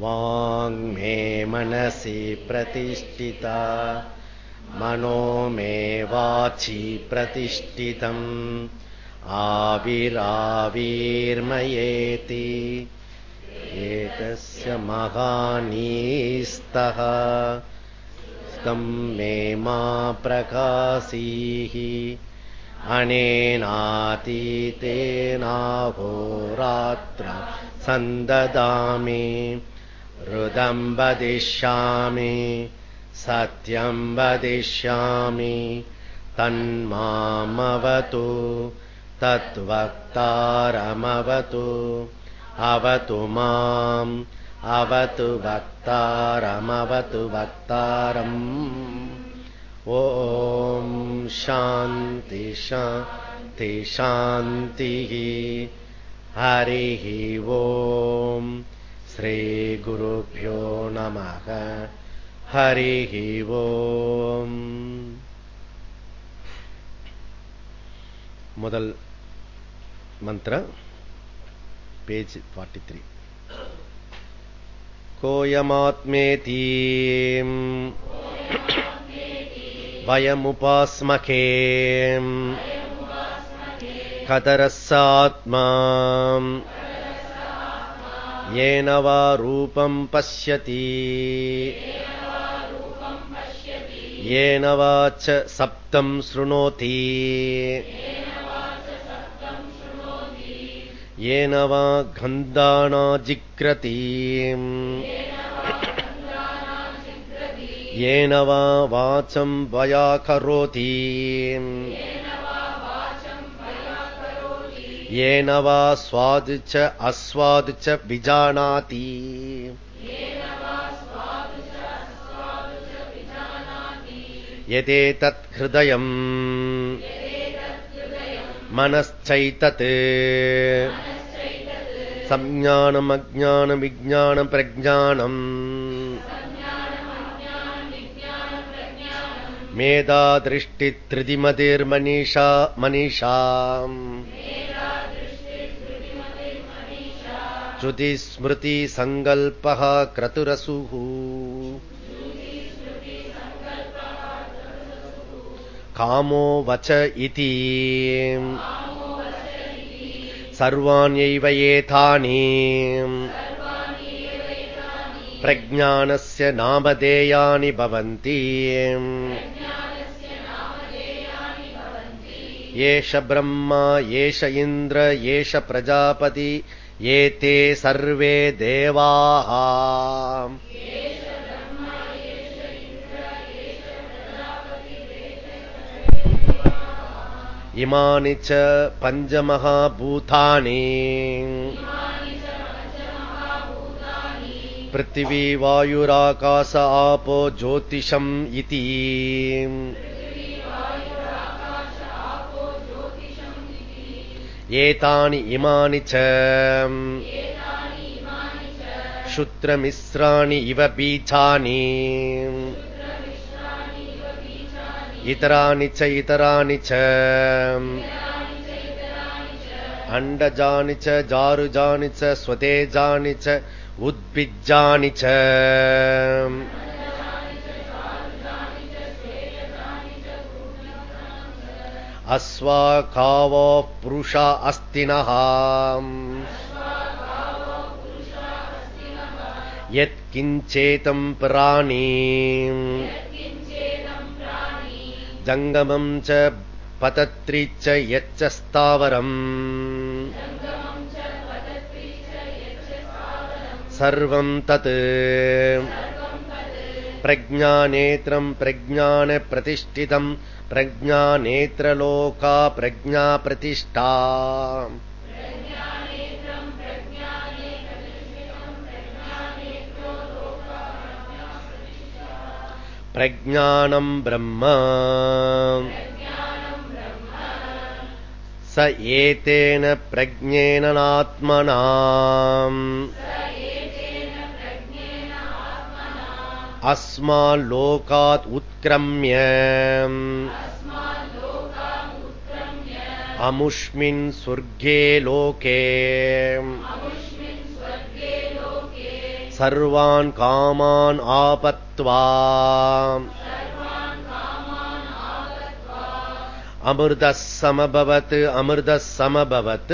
वाङ्मे मनसि प्रतिष्ठिता। मनो मे वाचि प्रतिष्ठितम्। आविराविर्मयेति। एतस्य महानीस्तः। स्तम् मे मा प्रकाशीः अनेनातीतेनाहोरात्र सन्ददामि हृदम् वदिष्यामि सत्यम् वदिष्यामि तन्मामवतु तद्वक्तारमवतु अवतु माम् अवतु वक्तारमवतु वक्तारम्। ॐ शान्ति शान्ति हरिः ॐ श्रीगुरुभ्यो नमः हरिः ॐ முதல் மந்திர பேஜ் ஃபார்ட்டி த்ரீ கோயமாத்மேதி वयमुपास्मके कतरस्सात्मा येन वा रूपम् पश्यति येन वा च सप्तम् शृणोति येन वा गन्धानाजिक्रति येन वा वाचम् वया करोति येन वा स्वादु च अस्वादु च विजानाति यदेतत् हृदयम् मनश्चैतत् संज्ञानमज्ञानविज्ञानप्रज्ञानम् मेधादृष्टित्रिदिमतिर्मनीषा मनीषा श्रुतिस्मृतिसङ्कल्पः क्रतुरसुः कामो वच इति सर्वाण्यैव एतानि प्रज्ञानस्य नामधेयानि भवन्ति एष ब्रह्मा एष इन्द्र एष प्रजापति एते सर्वे देवाः इमानि च पञ्चमहाभूतानि पृथिवी वायुराकाश आपो ज्योतिषम् इति एतानि इमानि च शुत्रमिश्राणि इव बीजानि इतराणि च इतराणि च अण्डजानि च जारुजानि च स्वतेजानि च उद्भिज्जानि च अश्वाकावो पुरुषा अस्तिनः यत्किञ्चेतम् प्राणी जङ्गमम् च पतत्रि च यच्च स्थावरम् सर्वम् तत् प्रज्ञानेत्रम् प्रज्ञानप्रतिष्ठितम् प्रज्ञानेत्रलोका प्रज्ञाप्रतिष्ठा प्रज्ञानम् ब्रह्म स एतेन प्रज्ञेन अस्माल्लोकात् उत्क्रम्य अमुष्मिन् स्वर्गे लोके सर्वान् कामान् आपत्वा अमृतः समभवत् अमृतः समभवत्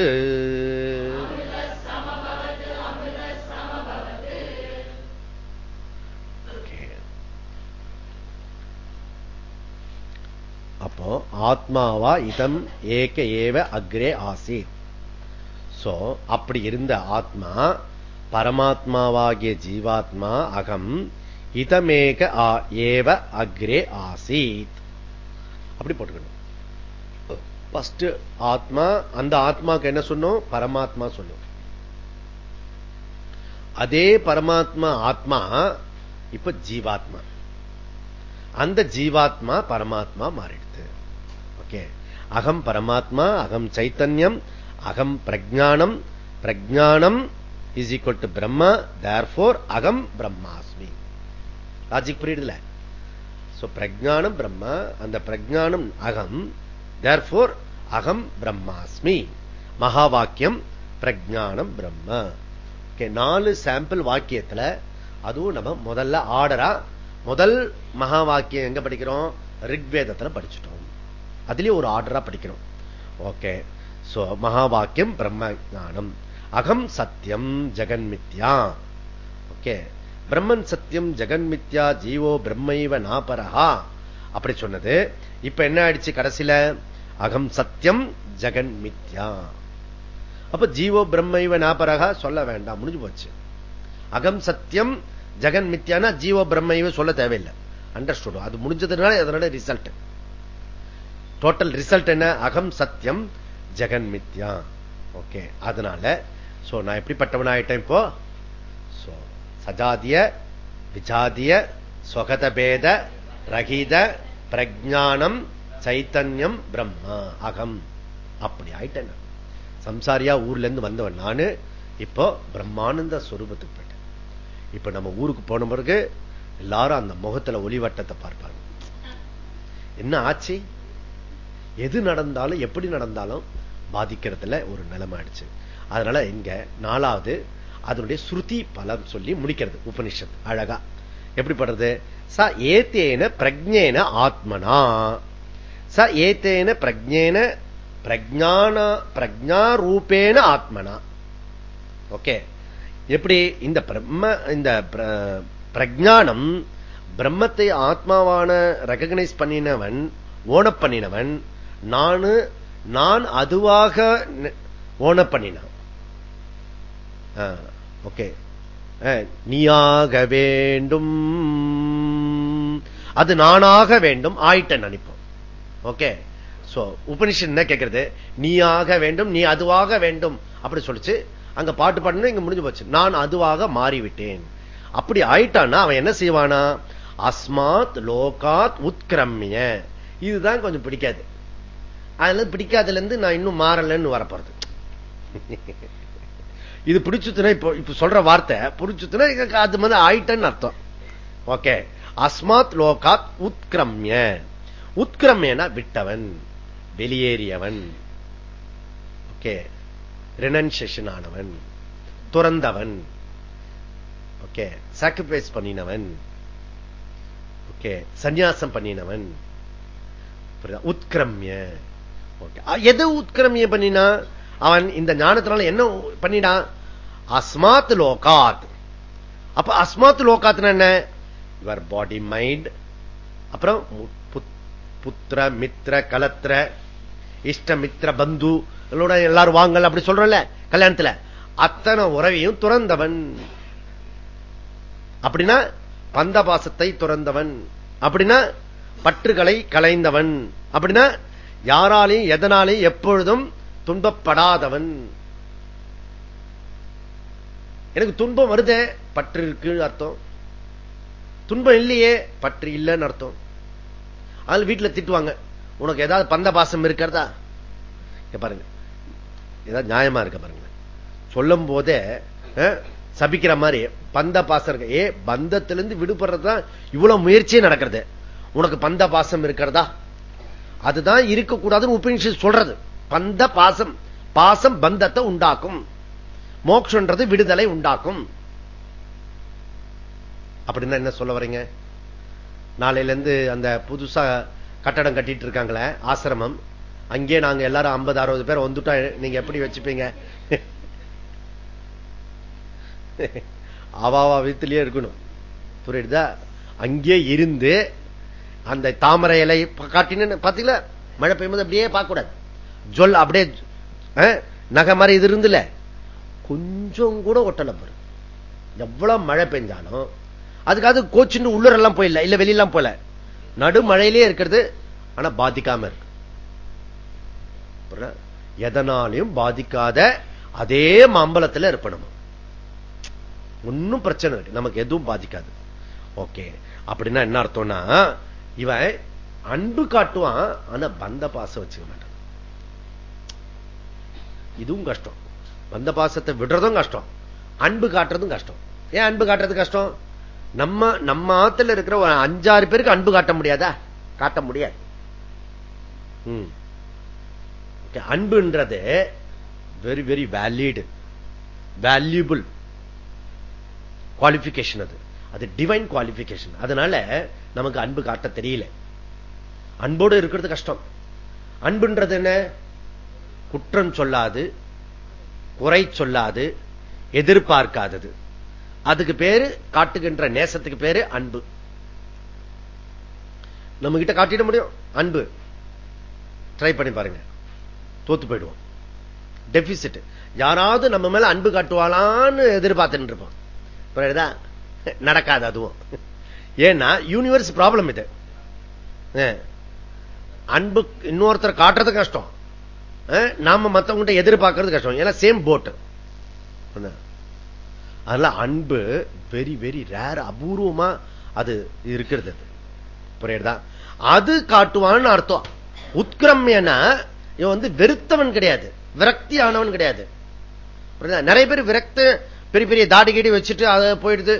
ஆத்மா ஆத்மாவா இதம் ஏக ஏவ அக்ரே ஆசித். சோ அப்படி இருந்த ஆத்மா பரமாத்மாவாகிய ஜீவாத்மா அகம் இதமேக ஏவ அக்ரே ஆசீத். அப்படி போட்டுக்கணும். ஃபர்ஸ்ட் ஆத்மா அந்த ஆத்மாக்கு என்ன சொன்னோம்? பரமாத்மா சொன்னோம். அதே பரமாத்மா ஆத்மா இப்ப ஜீவாத்மா. அந்த ஜீவாத்மா பரமாத்மா மாறிடுது. ஓகே. அகம் பரமாத்மா அகம் சைத்தன்யம் அகம் பிரஜானம் பிரஜானம் is equal to Brahma therefore அகம் பிரம்மாஸ்மி. லாஜிக் புரியுதுல? பிரஜானம் பிரம்மா அந்த பிரஜானம் அகம் தேர் அகம் பிரம்மாஸ்மி. மகா வாக்கியம் பிரஜானம் பிரம்ம நாலு சாம்பிள் வாக்கியத்துல அதுவும் நம்ம முதல்ல ஆர்டரா முதல் மகா வாக்கியம் எங்க படிக்கிறோம்? ரிக்வேதத்துல படிச்சுட்டோம். அதுலயும் ஒரு ஆர்டரா படிக்கிறோம் ஓகே சோ மகா வாக்கியம் பிரம்ம ஜானம் அகம் சத்தியம் ஜெகன்மித்யா. ஓகே பிரம்மன் சத்தியம் ஜெகன்மித்யா ஜீவோ பிரம்மைவ நாபரஹா. அப்படி சொன்னது. இப்ப என்ன ஆயிடுச்சு கடைசியில? அகம் சத்தியம் ஜெகன்மித்யா. அப்ப ஜீவோ பிரம்மைவ நாபரகா சொல்ல வேண்டாம். முடிஞ்சு போச்சு. அகம் சத்தியம் ஜெகன் மித்யானா ஜீவோ பிரம்மைவ சொல்ல தேவையில்லை. அண்டர்ஸ்டுடும் அது முடிஞ்சதுனால அதனால ரிசல்ட் டோட்டல் ரிசல்ட் என்ன? அகம் சத்தியம் ஜெகன் மித்யா. ஓகே அதனால சோ நான் எப்படிப்பட்டவன் ஆயிட்டேன் இப்போ சஜாதிய விஜாதிய சொகத பேத ரகித பிரஜானம் சைத்தன்யம் பிரம்மா அகம். அப்படி ஆயிட்டேன் சம்சாரியா ஊர்ல இருந்து வந்தவன் நானு. இப்போ பிரம்மானந்த சொரூபத்துக்கு போயிட்டேன். இப்ப நம்ம ஊருக்கு போன பிறகு எல்லாரும் அந்த முகத்துல ஒளிவட்டத்தை பார்ப்பாங்க. என்ன ஆச்சு? எது நடந்தாலும் எப்படி நடந்தாலும் பாதிக்கிறதுல ஒரு நிலைமாயிடுச்சு அதனால இங்க நாலாவது அதனுடைய ஸ்ருதி பலம் சொல்லி முடிக்கிறது உபனிஷத் அழகா. எப்படி படுறது? ச ஏத்தேன பிரஜேன ஆத்மனா. ச ஏத்தேன பிரஜேன பிரஜான பிரஜாரூபேன ஆத்மனா. ஓகே. எப்படி? இந்த பிரம்ம இந்த பிரஜானம் பிரம்மத்தை ஆத்மாவான ரெகக்னைஸ் பண்ணினவன் ஓனப் பண்ணினவன் நானு நான் அதுவாக ஓன பண்ணினான் ஓகே. நீயாக வேண்டும். அது நானாக வேண்டும் ஆயிட்ட நினைப்போம் ஓகே. சோ உபனிஷன் என்ன கேட்கறது நீயாக வேண்டும் நீ அதுவாக வேண்டும். அப்படி சொல்லிச்சு. அங்க பாட்டு பாடணும் இங்க முடிஞ்சு போச்சு. நான் அதுவாக மாறிவிட்டேன். அப்படி ஆயிட்டான்னா அவன் என்ன செய்வானா? அஸ்மாத் லோகாத் உத்கிரமிய இதுதான் கொஞ்சம் பிடிக்காது. அதுல பிடிக்காதுல இருந்து நான் இன்னும் மாறலன்னு வரப்போறது. இது பிடிச்சுத்துனா இப்போ இப்ப சொல்ற வார்த்தை புடிச்சுத்துனா அது மாதிரி ஆயிட்டன்னு அர்த்தம். ஓகே. அஸ்மாத் லோகாத் உத்கிரமிய. உத்கிரமியனா விட்டவன் வெளியேறியவன். ஓகே. ரினன்சேஷன் ஆனவன் துறந்தவன். ஓகே. சாக்ரிஃபைஸ் பண்ணினவன். ஓகே. சன்னியாசம் பண்ணினவன். உத்கிரமிய. எது உத்கிரமிய பண்ணினா? அவன் இந்த ஞானத்தினால என்ன பண்ணினான் அஸ்மாத் லோகாத். அப்ப அஸ்மாத் லோகாத் என்ன? யுவர் பாடி மைண்ட் அப்புறம் புத்திர மித்ர கலத்திர இஷ்ட மித்ர பந்து. எல்லாரும் வாங்கல் அப்படி சொல்றல கல்யாணத்துல. அத்தனை உறவையும் துறந்தவன். அப்படின்னா பந்தபாசத்தை துறந்தவன். அப்படின்னா பற்றுகளை கலைந்தவன் அப்படின்னா யாராலையும் எதனாலையும் எப்பொழுதும் துன்பப்படாதவன். எனக்கு துன்பம் வருதே பற்று இருக்கு அர்த்தம். துன்பம் இல்லையே பற்று இல்லைன்னு அர்த்தம். அதுல வீட்டுல திட்டுவாங்க. உனக்கு ஏதாவது பந்த பாசம் இருக்கிறதா? பாருங்க. ஏதாவது நியாயமா இருக்க பாருங்க சொல்லும் போதே சபிக்கிற மாதிரி பந்த பாசம் இருக்க. ஏ பந்தத்திலிருந்து விடுபடுறதுதான் இவ்வளவு முயற்சியே நடக்கிறது. உனக்கு பந்த பாசம் இருக்கிறதா? அதுதான் இருக்கக்கூடாதுன்னு உபநிஷம் சொல்றது. பந்த பாசம். பாசம் பந்தத்தை உண்டாக்கும். மோக்ஷன்றது விடுதலை உண்டாக்கும். அப்படின்னா என்ன சொல்ல வரீங்க? நாளையில இருந்து அந்த புதுசா கட்டடம் கட்டிட்டு இருக்காங்களே ஆசிரமம். அங்கே நாங்க எல்லாரும் ஐம்பது அறுபது பேர் வந்துட்டா நீங்க எப்படி வச்சுப்பீங்க? அவாவா வீட்டிலேயே இருக்கணும். புரியுதா? அங்கே இருந்து அந்த தாமரை இலை காட்டினு பாத்தீங்களா? மழை பெய்யும்போது அப்படியே பார்க்க கூடாது ஜொல் அப்படியே நகை மாதிரி இது இருந்துல. கொஞ்சம் கூட ஒட்டலை பாரு. எவ்வளவு மழை பெஞ்சாலும் அதுக்காக கோச்சின்னு உள்ளரெல்லாம் போயிடல இல்ல வெளியெல்லாம் போல. நடுமழையிலேயே இருக்கிறது ஆனா பாதிக்காம இருக்கு. எதனாலையும் பாதிக்காத அதே மாம்பழத்துல இருப்பணும் ஒன்னும் பிரச்சனை இருக்கு நமக்கு எதுவும் பாதிக்காது. ஓகே. அப்படின்னா என்ன அர்த்தம்னா இவன் அன்பு காட்டுவான் ஆனா பந்த பாசம் வச்சுக்க மாட்டான். இதுவும் கஷ்டம். பந்த பாசத்தை விடுறதும் கஷ்டம். அன்பு காட்டுறதும் கஷ்டம். ஏன் அன்பு காட்டுறது கஷ்டம்? நம்ம நம்ம ஆத்துல இருக்கிற ஒரு அஞ்சாறு பேருக்கு அன்பு காட்ட முடியாதா? காட்ட முடியாது. அன்புன்றது very very valid valuable qualification அது. அது டிவைன் குவாலிபிகேஷன் அதனால நமக்கு அன்பு காட்ட தெரியல. அன்போடு இருக்கிறது கஷ்டம். அன்புன்றது என்ன? குற்றம் சொல்லாது குறை சொல்லாது எதிர்பார்க்காதது. அதுக்கு பேரு காட்டுகின்ற நேசத்துக்கு பேரு அன்பு. நம்ம கிட்ட காட்டிட முடியும்? அன்பு. ட்ரை பண்ணி பாருங்க. தோத்து போயிடுவோம். டெபிசிட் யாராவது நம்ம மேல அன்பு காட்டுவாளான்னு எதிர்பார்த்துட்டு இருப்போம். நடக்காது அதுவும். ஏன்னா யூனிவர்ஸ் ப்ராப்ளம் இது. அன்பு இன்னொருத்தர் காட்டுறது கஷ்டம். நாம மத்தவங்கிட்ட எதிர்பார்க்கறது கஷ்டம். ஏன்னா சேம் போட்டு அதனால அன்பு வெரி வெரி ரேர் அபூர்வமா அது இருக்கிறது புரியுதா? அது காட்டுவான்னு அர்த்தம். உத்கிரமியனா இவன் வந்து வெறுத்தவன் கிடையாது. விரக்தி ஆனவன் கிடையாது நிறைய பேர் விரக்த பெரிய பெரிய தாடி கீடி வச்சுட்டு அதை போயிடுது.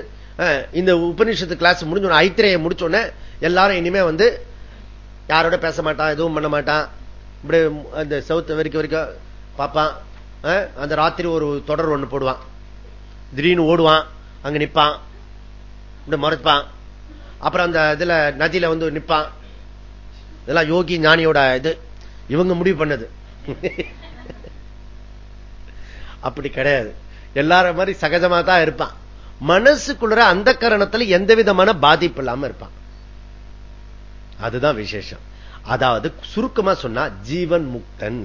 இந்த உபநிஷத்து கிளாஸ் முடிஞ்சோட ஐத்திரையை முடிச்சோடனே எல்லாரும் இனிமே வந்து யாரோட பேச மாட்டான் எதுவும் பண்ண மாட்டான். இப்படி அந்த சவுத் வரைக்கும் வரைக்கும் பார்ப்பான். அந்த ராத்திரி ஒரு தொடர் ஒண்ணு போடுவான். திடீர்னு ஓடுவான் அங்க நிப்பான். இப்படி மறைப்பான். அப்புறம் அந்த இதுல நதியில வந்து நிப்பான். இதெல்லாம் யோகி ஞானியோட இது. இவங்க முடிவு பண்ணது. அப்படி கிடையாது. எல்லார மாதிரி சகஜமா தான் இருப்பான். மனசுக்குள்ள அந்த கரணத்துல எந்த விதமான பாதிப்பு இல்லாம இருப்பான். அதுதான் விசேஷம். அதாவது சுருக்கமா சொன்னா ஜீவன் முக்தன்.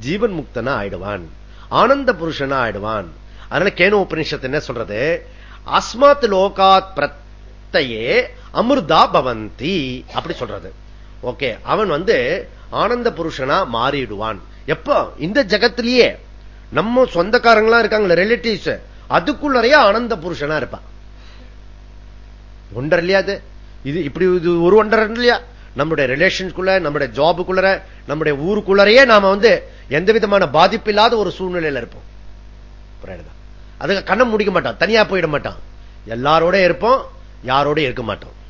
ஜீவன் முக்தனா ஆயிடுவான். ஆனந்த புருஷனா ஆயிடுவான். அதனால கேனோ உபனிஷத்து என்ன சொல்றது? அஸ்மாத் லோகாத் பிரத்தையே அமிர்தா பவந்தி அப்படி சொல்றது. ஓகே அவன் வந்து ஆனந்த புருஷனா மாறிடுவான். எப்போ? இந்த ஜகத்திலேயே. நம்ம சொந்தக்காரங்களா இருக்காங்களே ரிலேட்டிவ்ஸ் அதுக்குள்ளறைய ஆனந்த புருஷனா இருப்பான் ஒன்றரை இல்லையா அது? இது இப்படி இது ஒரு ஒன்றரை இல்லையா? நம்முடைய ரிலேஷனுக்குள்ள நம்முடைய ஜாபுக்குள்ள நம்முடைய ஊருக்குள்ளறையே நாம வந்து எந்த விதமான பாதிப்பு இல்லாத ஒரு சூழ்நிலையில இருப்போம். அதுக்கு கண்ணம் முடிக்க மாட்டான் தனியா போயிட மாட்டான். எல்லாரோட இருப்போம் யாரோட இருக்க மாட்டோம்.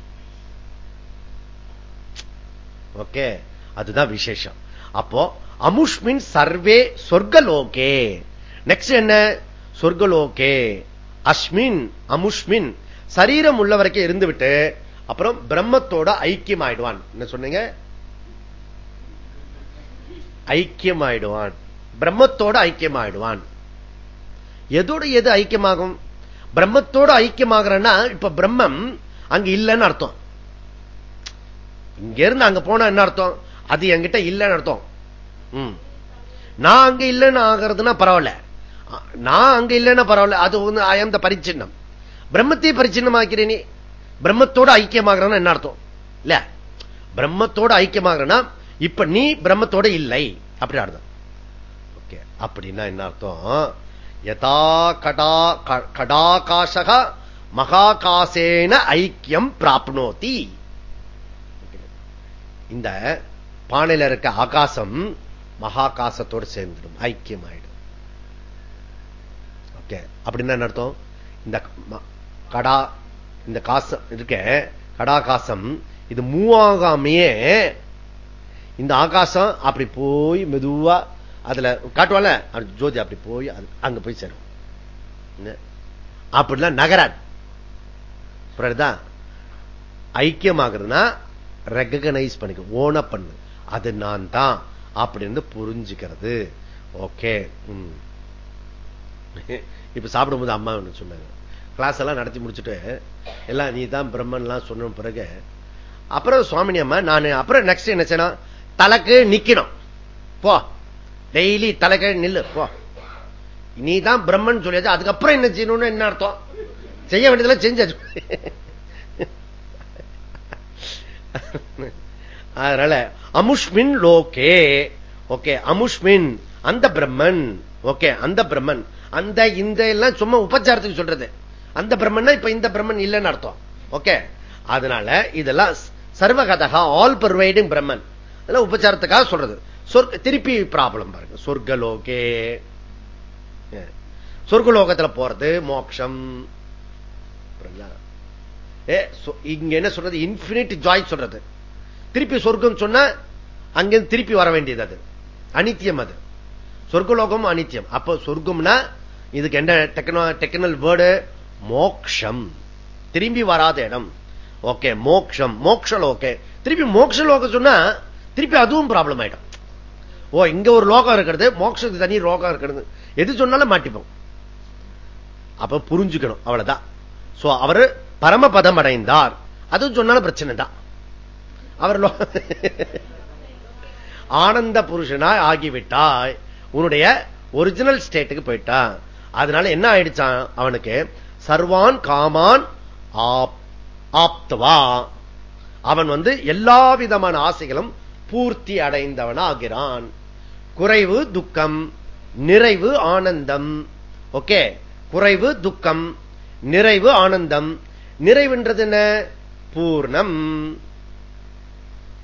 ஓகே அதுதான் விசேஷம். அப்போ அமுஷ்மின் சர்வே சொர்க்கலோகே. நெக்ஸ்ட் என்ன? சொர்க்கலோகே அஸ்மின் அமுஷ்மின் சரீரம் உள்ள வரைக்கும் இருந்துவிட்டு அப்புறம் பிரம்மத்தோட ஐக்கியம் ஆயிடுவான் என்ன சொன்னீங்க? ஐக்கியம் ஆயிடுவான் பிரம்மத்தோட ஐக்கியம் ஆயிடுவான் எதோட எது ஐக்கியமாகும்? பிரம்மத்தோட ஐக்கியமாகிறன்னா இப்ப பிரம்மம் அங்க இல்லைன்னு அர்த்தம். இங்க இருந்து அங்க போனா என்ன அர்த்தம்? அது என்கிட்ட இல்லைன்னு அர்த்தம். நான் அங்க இல்லைன்னு ஆகிறதுனா பரவாயில்ல. நான் அங்க இல்லைன்னா பரவாயில்ல. அது வந்து ஆயம் பரிச்சின்னம். பிரம்மத்தையே பரிச்சின்னமாக்கிறேனே. நீ பிரம்மத்தோட ஐக்கியமாகறன்னா என்ன அர்த்தம்? இல்ல. பிரம்மத்தோட ஐக்கியமாகறனா இப்ப நீ பிரம்மத்தோட இல்லை. அப்படி அர்த்தம். ஓகே அப்படின்னா என்ன அர்த்தம்? யதா கடா கடாகாசக மகாகாசேன ஐக்கியம் பிராப்னோதி. இந்த பானையில இருக்க ஆகாசம் மகாகாசத்தோடு சேர்ந்துடும். ஐக்கியம் ஆயிடும் இருக்கேன். அப்படின்னா என்ன அர்த்தம்? இந்த கடா இந்த காசம் இருக்கேன் கடா காசம் இது மூவாகாமையே இந்த ஆகாசம் அப்படி போய் மெதுவா அதுல காட்டுவால ஜோதி அப்படி போய் அங்க போய் சேரும். அப்படிலாம் நகராது புரியுதா? ஐக்கியமாகிறதுனா ரெகனைஸ் பண்ணிக்க ஓன பண்ணு. அது நான் தான் அப்படின்னு புரிஞ்சுக்கிறது. ஓகே இப்ப சாப்பிடும்போது அம்மா சொன்னாங்க. கிளாஸ் எல்லாம் நடத்தி முடிச்சுட்டு எல்லாம் நீ தான் பிரம்மன்லாம் சொன்ன பிறகு அப்புறம் சுவாமினி அம்மா நான் அப்புறம் நெக்ஸ்ட் என்ன செய்யணும்? தலைக்கு நிக்கணும். போ. டெய்லி தலைக்கு நில்லு போ. நீ தான் பிரம்மன் சொல்லியாச்சு அதுக்கப்புறம் என்ன செய்யணும்னு என்ன அர்த்தம்? செய்ய வேண்டியதெல்லாம் செஞ்சாச்சு. அதனால அமுஷ்மின் லோகே. ஓகே அமுஷ்மின் அந்த பிரம்மன். ஓகே அந்த பிரம்மன். அந்த இந்த எல்லாம் சும்மா உபச்சாரத்துக்கு சொல்றது. அந்த பிரம்மன் இப்ப இந்த பிரம்மன் இல்லைன்னு அர்த்தம். ஓகே அதனால இதெல்லாம் சர்வகதகா ஆல் பர்வைடிங் பிரம்மன் அதெல்லாம் உபச்சாரத்துக்காக சொல்றது. திருப்பி ப்ராப்ளம் பாருங்க. சொர்க்கலோகே. சொர்க்கலோகத்துல போறது மோக்ஷம். இங்க என்ன சொல்றது? இன்பினிட் ஜாய் சொல்றது. திருப்பி சொர்க்கம் சொன்னா அங்கிருந்து திருப்பி வர வேண்டியது அது. அனித்தியம் அது. சொர்க்கலோகம் அனித்தியம். அப்போ சொர்க்கம்னா இதுக்கு என்ன டெக்னல் வேர்டு மோக்ஷம். திரும்பி வராத இடம். ஓகே மோக்ஷம். மோக்ஷலோகே. திருப்பி மோக்ஷலோகம் சொன்னா திருப்பி அதுவும் ப்ராப்ளம் ஆயிடும். ஓ இங்க ஒரு லோகம் இருக்கிறது மோக்ஷத்துக்கு தனி லோகம் இருக்கிறது. எது சொன்னாலும் மாட்டிப்போம். அப்ப புரிஞ்சுக்கணும் அவ்வளவுதான். சோ அவரு பரமபதம் அடைந்தார். அதுவும் சொன்னாலும் பிரச்சனை தான். அவர் ஆனந்த புருஷனாய் ஆகிவிட்டாய். உன்னுடைய ஒரிஜினல் ஸ்டேட்டுக்கு போயிட்டான். அதனால என்ன ஆயிடுச்சான் அவனுக்கு சர்வான் காமான் ஆப்தவா. அவன் வந்து எல்லா விதமான ஆசைகளும் பூர்த்தி அடைந்தவன் ஆகிறான் குறைவு துக்கம் நிறைவு ஆனந்தம். ஓகே? குறைவு துக்கம் நிறைவு ஆனந்தம். நிறைவுன்றது என்ன? பூர்ணம்.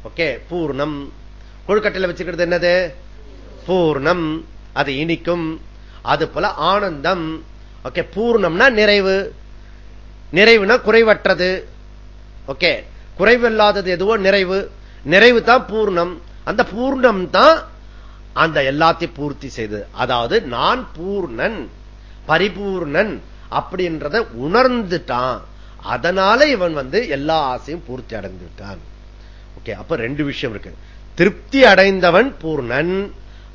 ஓகே? பூர்ணம். கொழுக்கட்டையில் வச்சுக்கிறது என்னது? பூர்ணம். அது இனிக்கும். அது போல ஆனந்தம். ஓகே பூர்ணம்னா நிறைவு. நிறைவுனா குறைவற்றது. ஓகே குறைவில்லாதது எதுவோ நிறைவு. நிறைவு தான் பூர்ணம். அந்த பூர்ணம் தான் அந்த எல்லாத்தையும் பூர்த்தி செய்து அதாவது நான் பூர்ணன் பரிபூர்ணன் அப்படின்றத உணர்ந்துட்டான். அதனால இவன் வந்து எல்லா ஆசையும் பூர்த்தி அடைந்துட்டான் ஓகே அப்ப ரெண்டு விஷயம் இருக்கு. திருப்தி அடைந்தவன் பூர்ணன்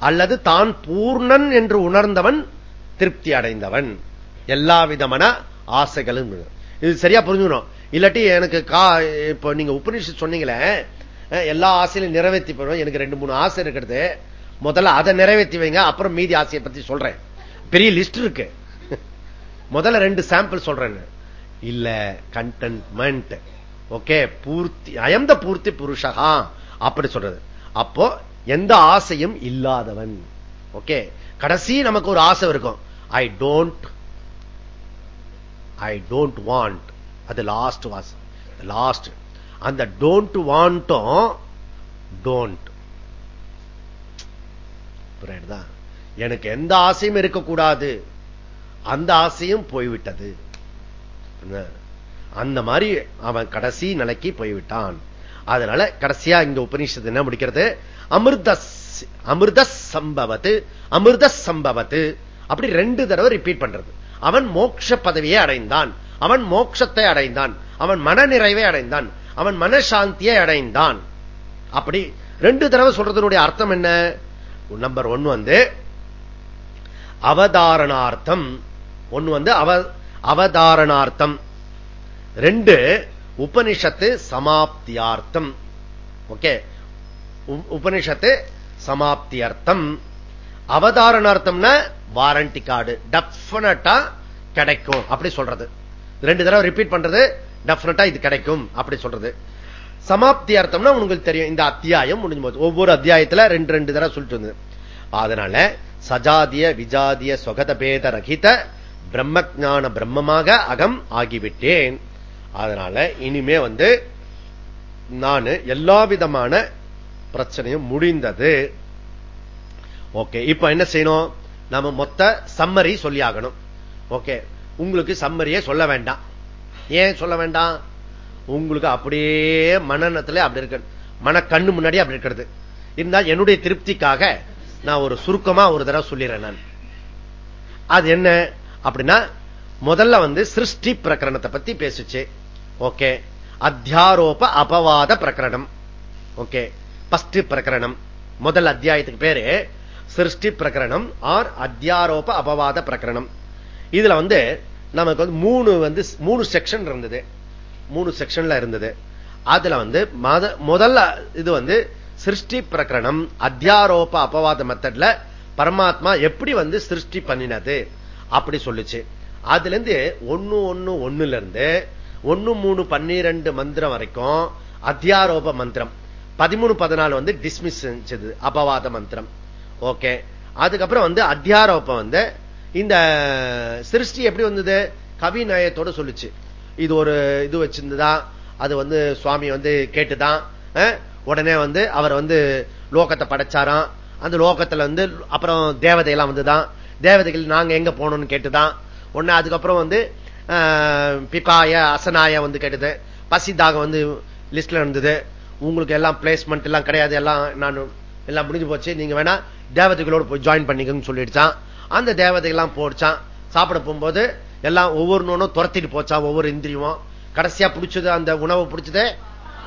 அல்லது தான் பூர்ணன் என்று உணர்ந்தவன் திருப்தி அடைந்தவன். எல்லா விதமான ஆசைகளும் இது சரியா புரிஞ்சுக்கணும். இல்லாட்டி எனக்கு கா இப்போ நீங்க உபநிஷம் சொன்னீங்களே எல்லா ஆசையிலும் நிறைவேற்றி போறோம் எனக்கு ரெண்டு மூணு ஆசை இருக்கிறது. முதல்ல அதை நிறைவேற்றி வைங்க அப்புறம் மீதி ஆசையை பத்தி சொல்றேன். பெரிய லிஸ்ட் இருக்கு. முதல்ல ரெண்டு சாம்பிள் சொல்றேன் இல்ல கண்டென்ட்மெண்ட் ஓகே பூர்த்தி அயந்த பூர்த்தி புருஷகா அப்படி சொல்றது. அப்போ எந்த ஆசையும் இல்லாதவன். ஓகே கடைசி நமக்கு ஒரு ஆசை இருக்கும். I don't I don't want அது லாஸ்ட் வாஸ் லாஸ்ட் அந்த டோன்ட் வாண்டும் டோன்ட் எனக்கு எந்த ஆசையும் இருக்கக்கூடாது. அந்த ஆசையும் போய்விட்டது. அந்த மாதிரி அவன் கடைசி நிலைக்கு போய்விட்டான். அதனால கடைசியா இங்க உபநிஷத்து என்ன முடிக்கிறது? அமிர்த அமிர்த சம்பவத்து அமிர்த சம்பவத்து. அப்படி ரெண்டு தடவை ரிப்பீட் பண்றது. அவன் மோட்ச பதவியை அடைந்தான். அவன் மோட்சத்தை அடைந்தான். அவன் மன நிறைவை அடைந்தான். அவன் மனசாந்தியை அடைந்தான். அப்படி ரெண்டு தடவை சொல்றதனுடைய அர்த்தம் என்ன? நம்பர் ஒன் வந்து அவதாரணார்த்தம். ஒன்னு வந்து அவ அவதாரணார்த்தம். ரெண்டு உபனிஷத்து சமாப்தியார்த்தம். ஓகே உபனிஷத்து சமாப்தி அர்த்தம் அவதாரணார்த்தம்னா வாரண்டி கார்டு. டெஃபினட்டா கிடைக்கும் அப்படி சொல்றது. ரெண்டு தடவை ரிப்பீட் பண்றது டெஃபினட்டா இது கிடைக்கும் அப்படி சொல்றது. சமாப்தி அர்த்தம்னா உங்களுக்கு தெரியும் இந்த அத்தியாயம் முடிஞ்சு போது ஒவ்வொரு அத்தியாயத்துல ரெண்டு ரெண்டு தடவை சொல்லிட்டு வந்தது அதனால சஜாதிய விஜாதிய சொகத பேத ரகித பிரம்ம ஜான பிரம்மமாக அகம் ஆகிவிட்டேன். அதனால இனிமே வந்து நான் எல்லா விதமான பிரச்சனையும் முடிந்தது. ஓகே இப்ப என்ன செய்யணும்? நம்ம மொத்த சம்மரி சொல்லி ஆகணும் ஓகே உங்களுக்கு சம்மரியே சொல்ல வேண்டாம். ஏன் சொல்ல வேண்டாம்? உங்களுக்கு அப்படியே மனநத்துல அப்படி இருக்க. மன கண்ணு முன்னாடி அப்படி இருக்கிறது. இருந்தால் என்னுடைய திருப்திக்காக நான் ஒரு சுருக்கமா ஒரு தடவை சொல்லிடுறேன் நான். அது என்ன? அப்படின்னா முதல்ல வந்து சிருஷ்டி பிரகரணத்தை பத்தி பேசுச்சு. ஓகே அத்தியாரோப அபவாத பிரகரணம். ஓகே பஸ்ட் பிரகரணம். முதல் அத்தியாயத்துக்கு பேரு சிருஷ்டி பிரகரணம் ஆர் அத்தியாரோப அபவாத பிரகரணம். இதுல வந்து நமக்கு வந்து மூணு வந்து மூணு செக்ஷன் இருந்தது. மூணு செக்ஷன்ல இருந்தது. அதுல வந்து மத முதல்ல இது வந்து சிருஷ்டி பிரகரணம் அத்தியாரோப அபவாத மெத்தட்ல பரமாத்மா எப்படி வந்து சிருஷ்டி பண்ணினது அப்படி சொல்லுச்சு. அதுல இருந்து ஒன்னு ஒன்னு ஒண்ணுல இருந்து ஒன்னு மூணு பன்னிரண்டு மந்திரம் வரைக்கும் அத்தியாரோப மந்திரம். பதிமூணு பதினாலு வந்து டிஸ்மிஸ் செஞ்சது. அபவாத மந்திரம். ஓகே அதுக்கப்புறம் வந்து அத்தியாரோப்பம் வந்து இந்த சிருஷ்டி எப்படி வந்தது? கவி நயத்தோட சொல்லுச்சு. இது ஒரு இது வச்சிருந்துதான் அது வந்து சுவாமி வந்து கேட்டுதான். உடனே வந்து அவர் வந்து லோகத்தை படைச்சாராம். அந்த லோகத்துல வந்து அப்புறம் தேவதையெல்லாம் வந்துதான். தேவதைகள் நாங்க எங்க போகணும்னு கேட்டுதான். உடனே அதுக்கப்புறம் வந்து பிபாய அசனாய வந்து கேட்டது. பசி தாகம் வந்து லிஸ்ட்ல இருந்தது. உங்களுக்கு எல்லாம் பிளேஸ்மெண்ட் எல்லாம் கிடையாது எல்லாம் நான் எல்லாம் முடிஞ்சு போச்சு. நீங்க வேணா தேவதைகளோடு போய் ஜாயின் பண்ணிக்கன்னு சொல்லிடுச்சான். அந்த தேவதைகள்லாம் போடுச்சான். சாப்பிட போகும்போது எல்லாம் ஒவ்வொரு நோனும் துரத்திட்டு போச்சான் ஒவ்வொரு இந்திரியும். கடைசியா பிடிச்சது அந்த உணவு பிடிச்சது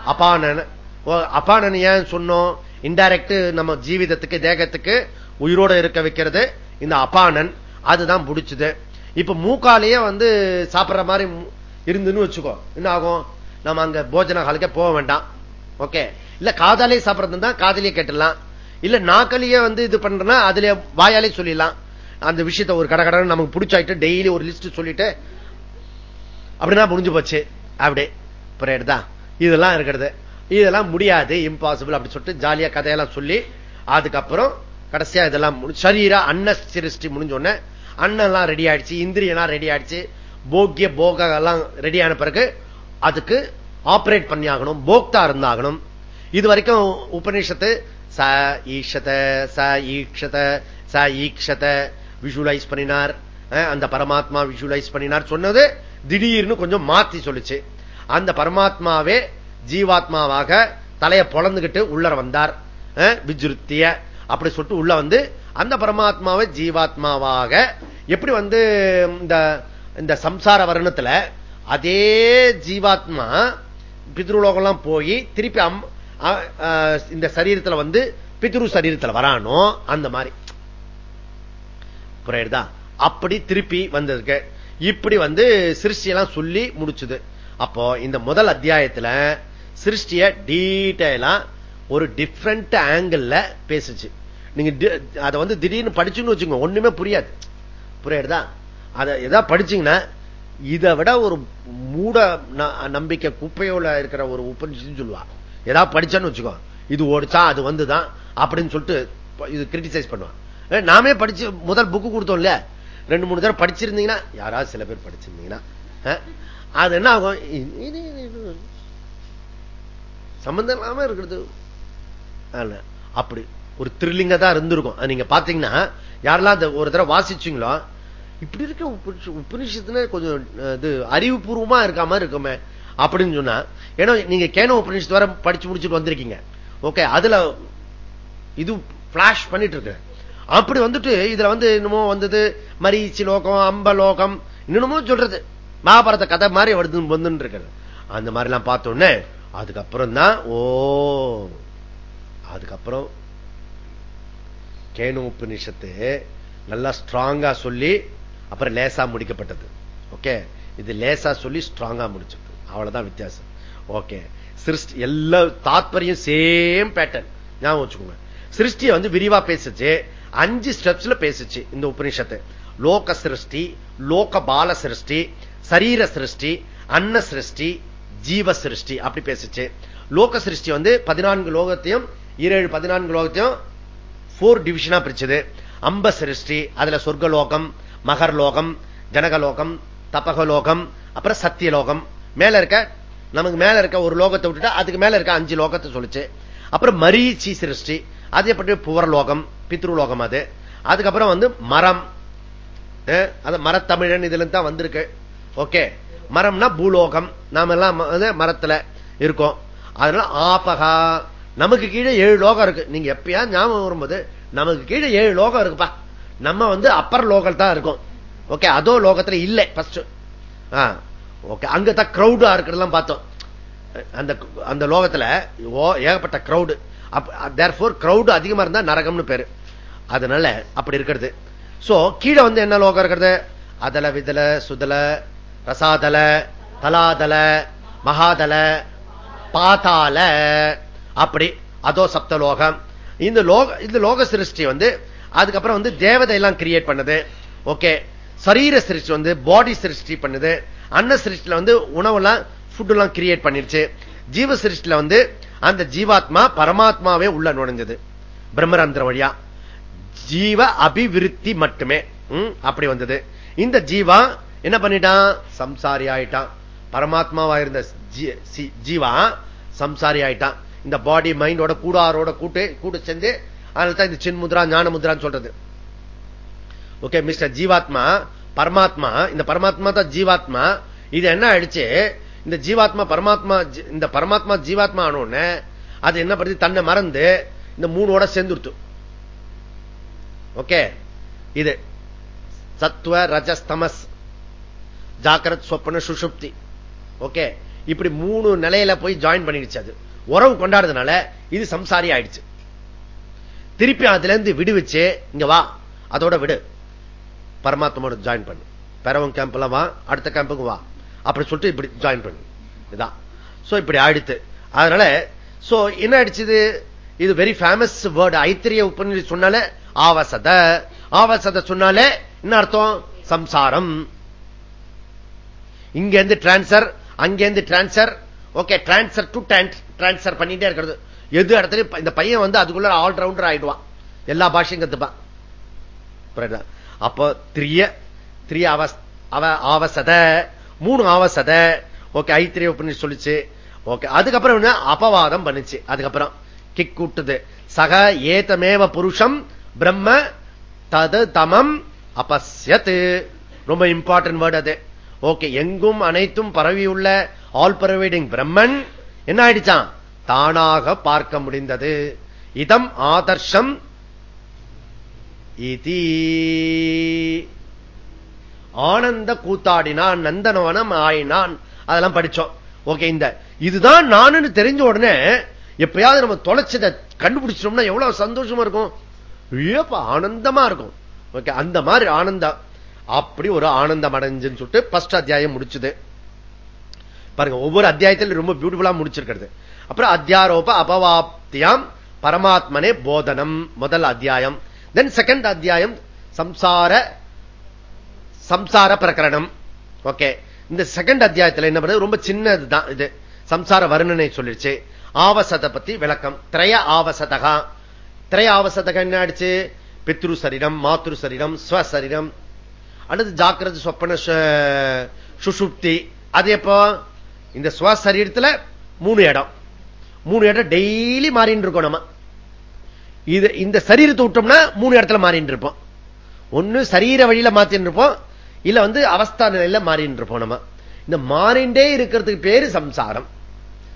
அபானன் அபானன் ஏன் சொன்னோம்? இன்டைரக்ட் நம்ம ஜீவிதத்துக்கு தேகத்துக்கு உயிரோட இருக்க வைக்கிறது இந்த அபானன் அதுதான் பிடிச்சது. இப்ப மூக்காலேயே வந்து சாப்பிடுற மாதிரி இருந்துன்னு வச்சுக்கோ. என்ன ஆகும்? நம்ம அங்க போஜன காலுக்கே போக வேண்டாம். ஓகே. இல்ல காதாலே சாப்பிடறதுன்னா காதலியே கேட்டுடலாம். இல்ல நாக்கலையே வந்து இது பண்றேன்னா அதுல வாயாலே சொல்லிடலாம். அந்த விஷயத்த ஒரு கடை கடை நமக்கு பிடிச்சாயிட்டு டெய்லி ஒரு லிஸ்ட் சொல்லிட்டு அப்படின்னா முடிஞ்சு போச்சு. அப்படி புரியுதா? இதெல்லாம் இருக்கிறது. இதெல்லாம் முடியாது இம்பாசிபிள் அப்படி சொல்லிட்டு ஜாலியா கதையெல்லாம் சொல்லி அதுக்கப்புறம் கடைசியா இதெல்லாம் சரீரா அன்ன சிருஷ்டி முடிஞ்சோடனே அண்ணெல்லாம் ரெடி ஆயிடுச்சு இந்திரியெல்லாம் ரெடி ஆயிடுச்சு போக்கிய போக எல்லாம் ரெடி ஆன பிறகு அதுக்கு ஆபரேட் பண்ணியாகணும் போக்தா இருந்தாகணும். இது வரைக்கும் உபநிஷத்து ச ஈஷத ச ஈக்ஷத ச ஈக்ஷத விஷுவலைஸ் பண்ணினார். அந்த பரமாத்மா விஷுவலைஸ் பண்ணினார். சொன்னது திடீர்னு கொஞ்சம் மாத்தி சொல்லுச்சு. அந்த பரமாத்மாவே ஜீவாத்மாவாக தலையை பொழந்துகிட்டு உள்ளர வந்தார். விஜுருத்திய. அப்படி சொல்லிட்டு உள்ள வந்து அந்த பரமாத்மாவை ஜீவாத்மாவாக எப்படி வந்து இந்த இந்த சம்சார வருணத்துல அதே ஜீவாத்மா பித்ருலோகம்லாம் போய் திருப்பி இந்த சரீரத்தில் வந்து பித்ரு சரீரத்தில் வரானோ அந்த மாதிரி. புரியுதா? அப்படி திருப்பி வந்திருக்கு இப்படி வந்து சிருஷ்டியெல்லாம் சொல்லி முடிச்சுது. அப்போ இந்த முதல் அத்தியாயத்துல சிருஷ்டிய டீட்டெயிலா ஒரு டிஃப்ரெண்ட் ஆங்கிள் பேசுச்சு. நீங்க அதை வந்து திடீர்னு படிச்சுன்னு வச்சுங்க ஒண்ணுமே புரியாது. புரியுதா? அதை எதாவது படிச்சீங்கன்னா இதை விட ஒரு மூட நம்பிக்கை குப்பையோல இருக்கிற ஒரு உபநிஷம் சொல்லுவா. ஏதாவது படிச்சான்னு வச்சுக்கோ. இது ஓடிச்சா அது வந்துதான் அப்படின்னு சொல்லிட்டு இது கிரிட்டிசைஸ் பண்ணுவான் நாமே படிச்சு முதல் புக்கு கொடுத்தோம் இல்ல ரெண்டு மூணு தடவை படிச்சிருந்தீங்கன்னா யாராவது சில பேர் படிச்சிருந்தீங்கன்னா அது என்ன ஆகும்? சம்பந்தம் இல்லாம இருக்கிறது. அப்படி ஒரு த்ரில்லிங்க தான் இருந்திருக்கும். நீங்க பாத்தீங்கன்னா யாரெல்லாம் ஒரு தடவை வாசிச்சீங்களோ இப்படி இருக்க உபனிஷத்துன்னு கொஞ்சம் இது அறிவுபூர்வமா இருக்க மாதிரி இருக்குமே அப்படின்னு சொன்னா ஏன்னா நீங்க கேன உபநிஷத்து வர படிச்சு முடிச்சுட்டு வந்திருக்கீங்க. ஓகே அதுல இது பிளாஷ் பண்ணிட்டு இருக்கு அப்படி வந்துட்டு இதுல வந்து என்னமோ வந்தது மரீச்சி லோகம் அம்ப லோகம் இன்னமும் சொல்றது. மகாபாரத கதை மாதிரி வருது வந்துட்டு இருக்கிறது அந்த மாதிரி எல்லாம் பார்த்தோன்னே அதுக்கப்புறம் தான் ஓ அதுக்கப்புறம் கேனு உபநிஷத்து நல்லா ஸ்ட்ராங்கா சொல்லி அப்புறம் லேசா முடிக்கப்பட்டது. ஓகே இது லேசா சொல்லி ஸ்ட்ராங்கா முடிச்சது. அவ்வளவுதான் வித்தியாசம். ஓகே சிருஷ்டி எல்லா தாத்பரியம் சேம் பேட்டர்ன் ஞாபகம் வச்சுக்கோங்க. சிருஷ்டியை வந்து விரிவா பேசுச்சு. அஞ்சு ஸ்டெப்ஸ்ல பேசுச்சு இந்த உபநிஷத்து. லோக சிருஷ்டி லோக பால சிருஷ்டி சரீர சிருஷ்டி அன்ன சிருஷ்டி ஜீவ சிருஷ்டி அப்படி பேசுச்சு. லோக சிருஷ்டி வந்து பதினான்கு லோகத்தையும் ஈரேழு பதினான்கு லோகத்தையும் போர் டிவிஷனா பிரிச்சது. அம்ப சிருஷ்டி அதுல சொர்க்கலோகம் மகர்லோகம் ஜனகலோகம் தபகலோகம் அப்புறம் சத்தியலோகம். மேல இருக்க நமக்கு மேல இருக்க ஒரு லோகத்தை விட்டுட்டா அதுக்கு மேல இருக்க அஞ்சு லோகத்தை சொல்லிச்சு. அப்புறம் மரீச்சி சிருஷ்டி. அது எப்படி? புவர்லோகம் பித்ருலோகம் அது. அதுக்கப்புறம் வந்து மரம். அது மரத்தமிழன் இதுல தான் வந்திருக்கு. ஓகே. மரம்னா பூலோகம். நாம எல்லாம் மரத்துல இருக்கோம். அதனால ஆபகா. நமக்கு கீழே ஏழு லோகம் இருக்கு. நீங்க எப்பயா ஞாபகம் வரும்போது நமக்கு கீழே ஏழு லோகம் இருக்குப்பா. நம்ம வந்து அப்பர் லோகல் தான் இருக்கும். ஓகே அதோ லோகத்துல இல்லை ஓகே அங்கதான் கிரௌடா இருக்கிறதெல்லாம் பார்த்தோம். அந்த அந்த லோகத்துல ஏகப்பட்ட கிரௌடு தேர்ஃபோர் கிரௌடு அதிகமா இருந்தா நரகம்னு பேரு. அதனால அப்படி இருக்கிறது. சோ கீழே வந்து என்ன லோகம் இருக்கிறது? அதல விதல சுதல ரசாதல தலாதல மகாதல பாதால அப்படி அதோ சப்த லோகம். இந்த லோக இந்த லோக சிருஷ்டி வந்து அதுக்கப்புறம் வந்து தேவதை எல்லாம் கிரியேட் பண்ணது. ஓகே சரீர சிருஷ்டி வந்து பாடி சிருஷ்டி பண்ணுது. அன்ன சிருஷ்டில வந்து உணவெல்லாம் ஃபுட் எல்லாம் கிரியேட் பண்ணிருச்சு. ஜீவ சிருஷ்டில வந்து அந்த ஜீவாத்மா பரமாத்மாவே உள்ள நுழைஞ்சது. பிரம்மரந்திர வழியா. ஜீவ அபிவிருத்தி மட்டுமே. அப்படி வந்தது. இந்த ஜீவா என்ன பண்ணிட்டான்? சம்சாரி ஆயிட்டான். பரமாத்மாவா இருந்த ஜீவா சம்சாரி ஆயிட்டான். இந்த பாடி மைண்டோட கூடாரோட கூட்டு கூட்டு செஞ்சு அதனால்தான் இந்த சின் சின்முத்ரா ஞான முத்ரான்னு சொல்றது. ஓகே மிஸ்டர் ஜீவாத்மா பரமாத்மா இந்த பரமாத்மா தான் ஜீவாத்மா. இது என்ன ஆயிடுச்சு? இந்த ஜீவாத்மா பரமாத்மா இந்த பரமாத்மா ஜீவாத்மா ஆனோன்னு அது என்ன பண்ணுது? தன்னை மறந்து இந்த மூணோட சேர்ந்துருத்து. ஓகே இது. சத்வ ரஜஸ்தமஸ் ஜாக்கிரத் சொப்பன சுஷுப்தி ஓகே இப்படி மூணு நிலையில போய் ஜாயின் பண்ணிடுச்சு அது. உறவு கொண்டாடுறதுனால இது சம்சாரி ஆயிடுச்சு. திருப்பி அதுல இருந்து விடுவிச்சு இங்க வா. அதோட விடு. பரமாத்மாவோட ஜாயின் பண்ணு. பெறவன் எல்லாம் வா அடுத்த கேம்புக்கு வா. அப்படி சொல்லிட்டு இப்படி ஜாயின் பண்ணு. இதான். சோ இப்படி ஆயிடுத்து. அதனால சோ என்ன ஆயிடுச்சு இது? வெரி ஃபேமஸ் வேர்டு ஐத்திரிய உபநிதி சொன்னாலே ஆவசத. ஆவசத சொன்னாலே என்ன அர்த்தம்? சம்சாரம். இங்க இருந்து டிரான்ஸ்பர் அங்க இருந்து transfer okay transfer to transfer பண்ணிட்டே இருக்கிறது. எது இடத்துலயும் இந்த பையன் வந்து அதுக்குள்ள ஆல் ரவுண்டர் ஆயிடுவான். எல்லா பாஷையும் கத்துப்பான். அப்போ திரிய திரிய அவ ஆவசத மூணு ஆவசத ஓகே ஐத்திரிய உபநிஷ் சொல்லிச்சு. ஓகே அதுக்கப்புறம் என்ன? அபவாதம் பண்ணுச்சு. அதுக்கப்புறம் கிக் கூட்டுது. சக ஏதமேவ புருஷம் பிரம்ம தது தமம் அபஸ்யத்து. ரொம்ப இம்பார்ட்டன்ட் வேர்டு அது. ஓகே எங்கும் அனைத்தும் பரவியுள்ள ஆல் பரவைடிங் பிரம்மன். என்ன ஆயிடுச்சான் தானாக பார்க்க முடிந்தது. இதம் ஆதர்ஷம் இதி. ஆனந்த கூத்தாடினான் நந்தனவனம் ஆயினான். அதெல்லாம் படிச்சோம். ஓகே இந்த இதுதான் நானுன்னு தெரிஞ்ச உடனே எப்பயாவது நம்ம தொலைச்சதை கண்டுபிடிச்சிட்டோம்னா எவ்வளவு சந்தோஷமா இருக்கும்? ஆனந்தமா இருக்கும். ஓகே அந்த மாதிரி ஆனந்தம். அப்படி ஒரு ஆனந்தம் அடைஞ்சுன்னு சொல்லிட்டு பஸ்ட் அத்தியாயம் முடிச்சுது. பாருங்க ஒவ்வொரு அத்தியாயத்திலும் ரொம்ப பியூட்டிஃபுல்லா முடிச்சிருக்கிறது. அப்புறம் அத்தியாரோப அபவாப்தியாம் பரமாத்மனே போதனம் முதல் அத்தியாயம். தென் செகண்ட் அத்தியாயம் சம்சார சம்சார பிரகரணம். ஓகே இந்த செகண்ட் அத்தியாயத்தில் என்ன பண்ணுது? ரொம்ப சின்னதுதான் இது. சம்சார வர்ணனை சொல்லிடுச்சு ஆவசத்தை பத்தி விளக்கம். திரைய ஆவசதகா. திரைய ஆவசதகம் என்ன ஆயிடுச்சு? பித்ரு சரீரம் மாத்ரு சரீரம் ஸ்வசரீரம் அடுத்து ஜாக்கிரத சொப்பன சுசுப்தி. அது எப்போ? இந்த ஸ்வசரீரத்தில் மூணு இடம். மூணு இடம் டெய்லி மாறின்னு இருக்கோம் நம்ம. இது இந்த சரீரத்தை விட்டோம்னா மூணு இடத்துல மாறிட்டு இருப்போம். ஒன்னு சரீர வழியில மாத்தின்னு இருப்போம். இல்ல வந்து அவஸ்தா நிலையில மாறிட்டு இருப்போம் நம்ம. இந்த மாறிண்டே இருக்கிறதுக்கு பேரு சம்சாரம்.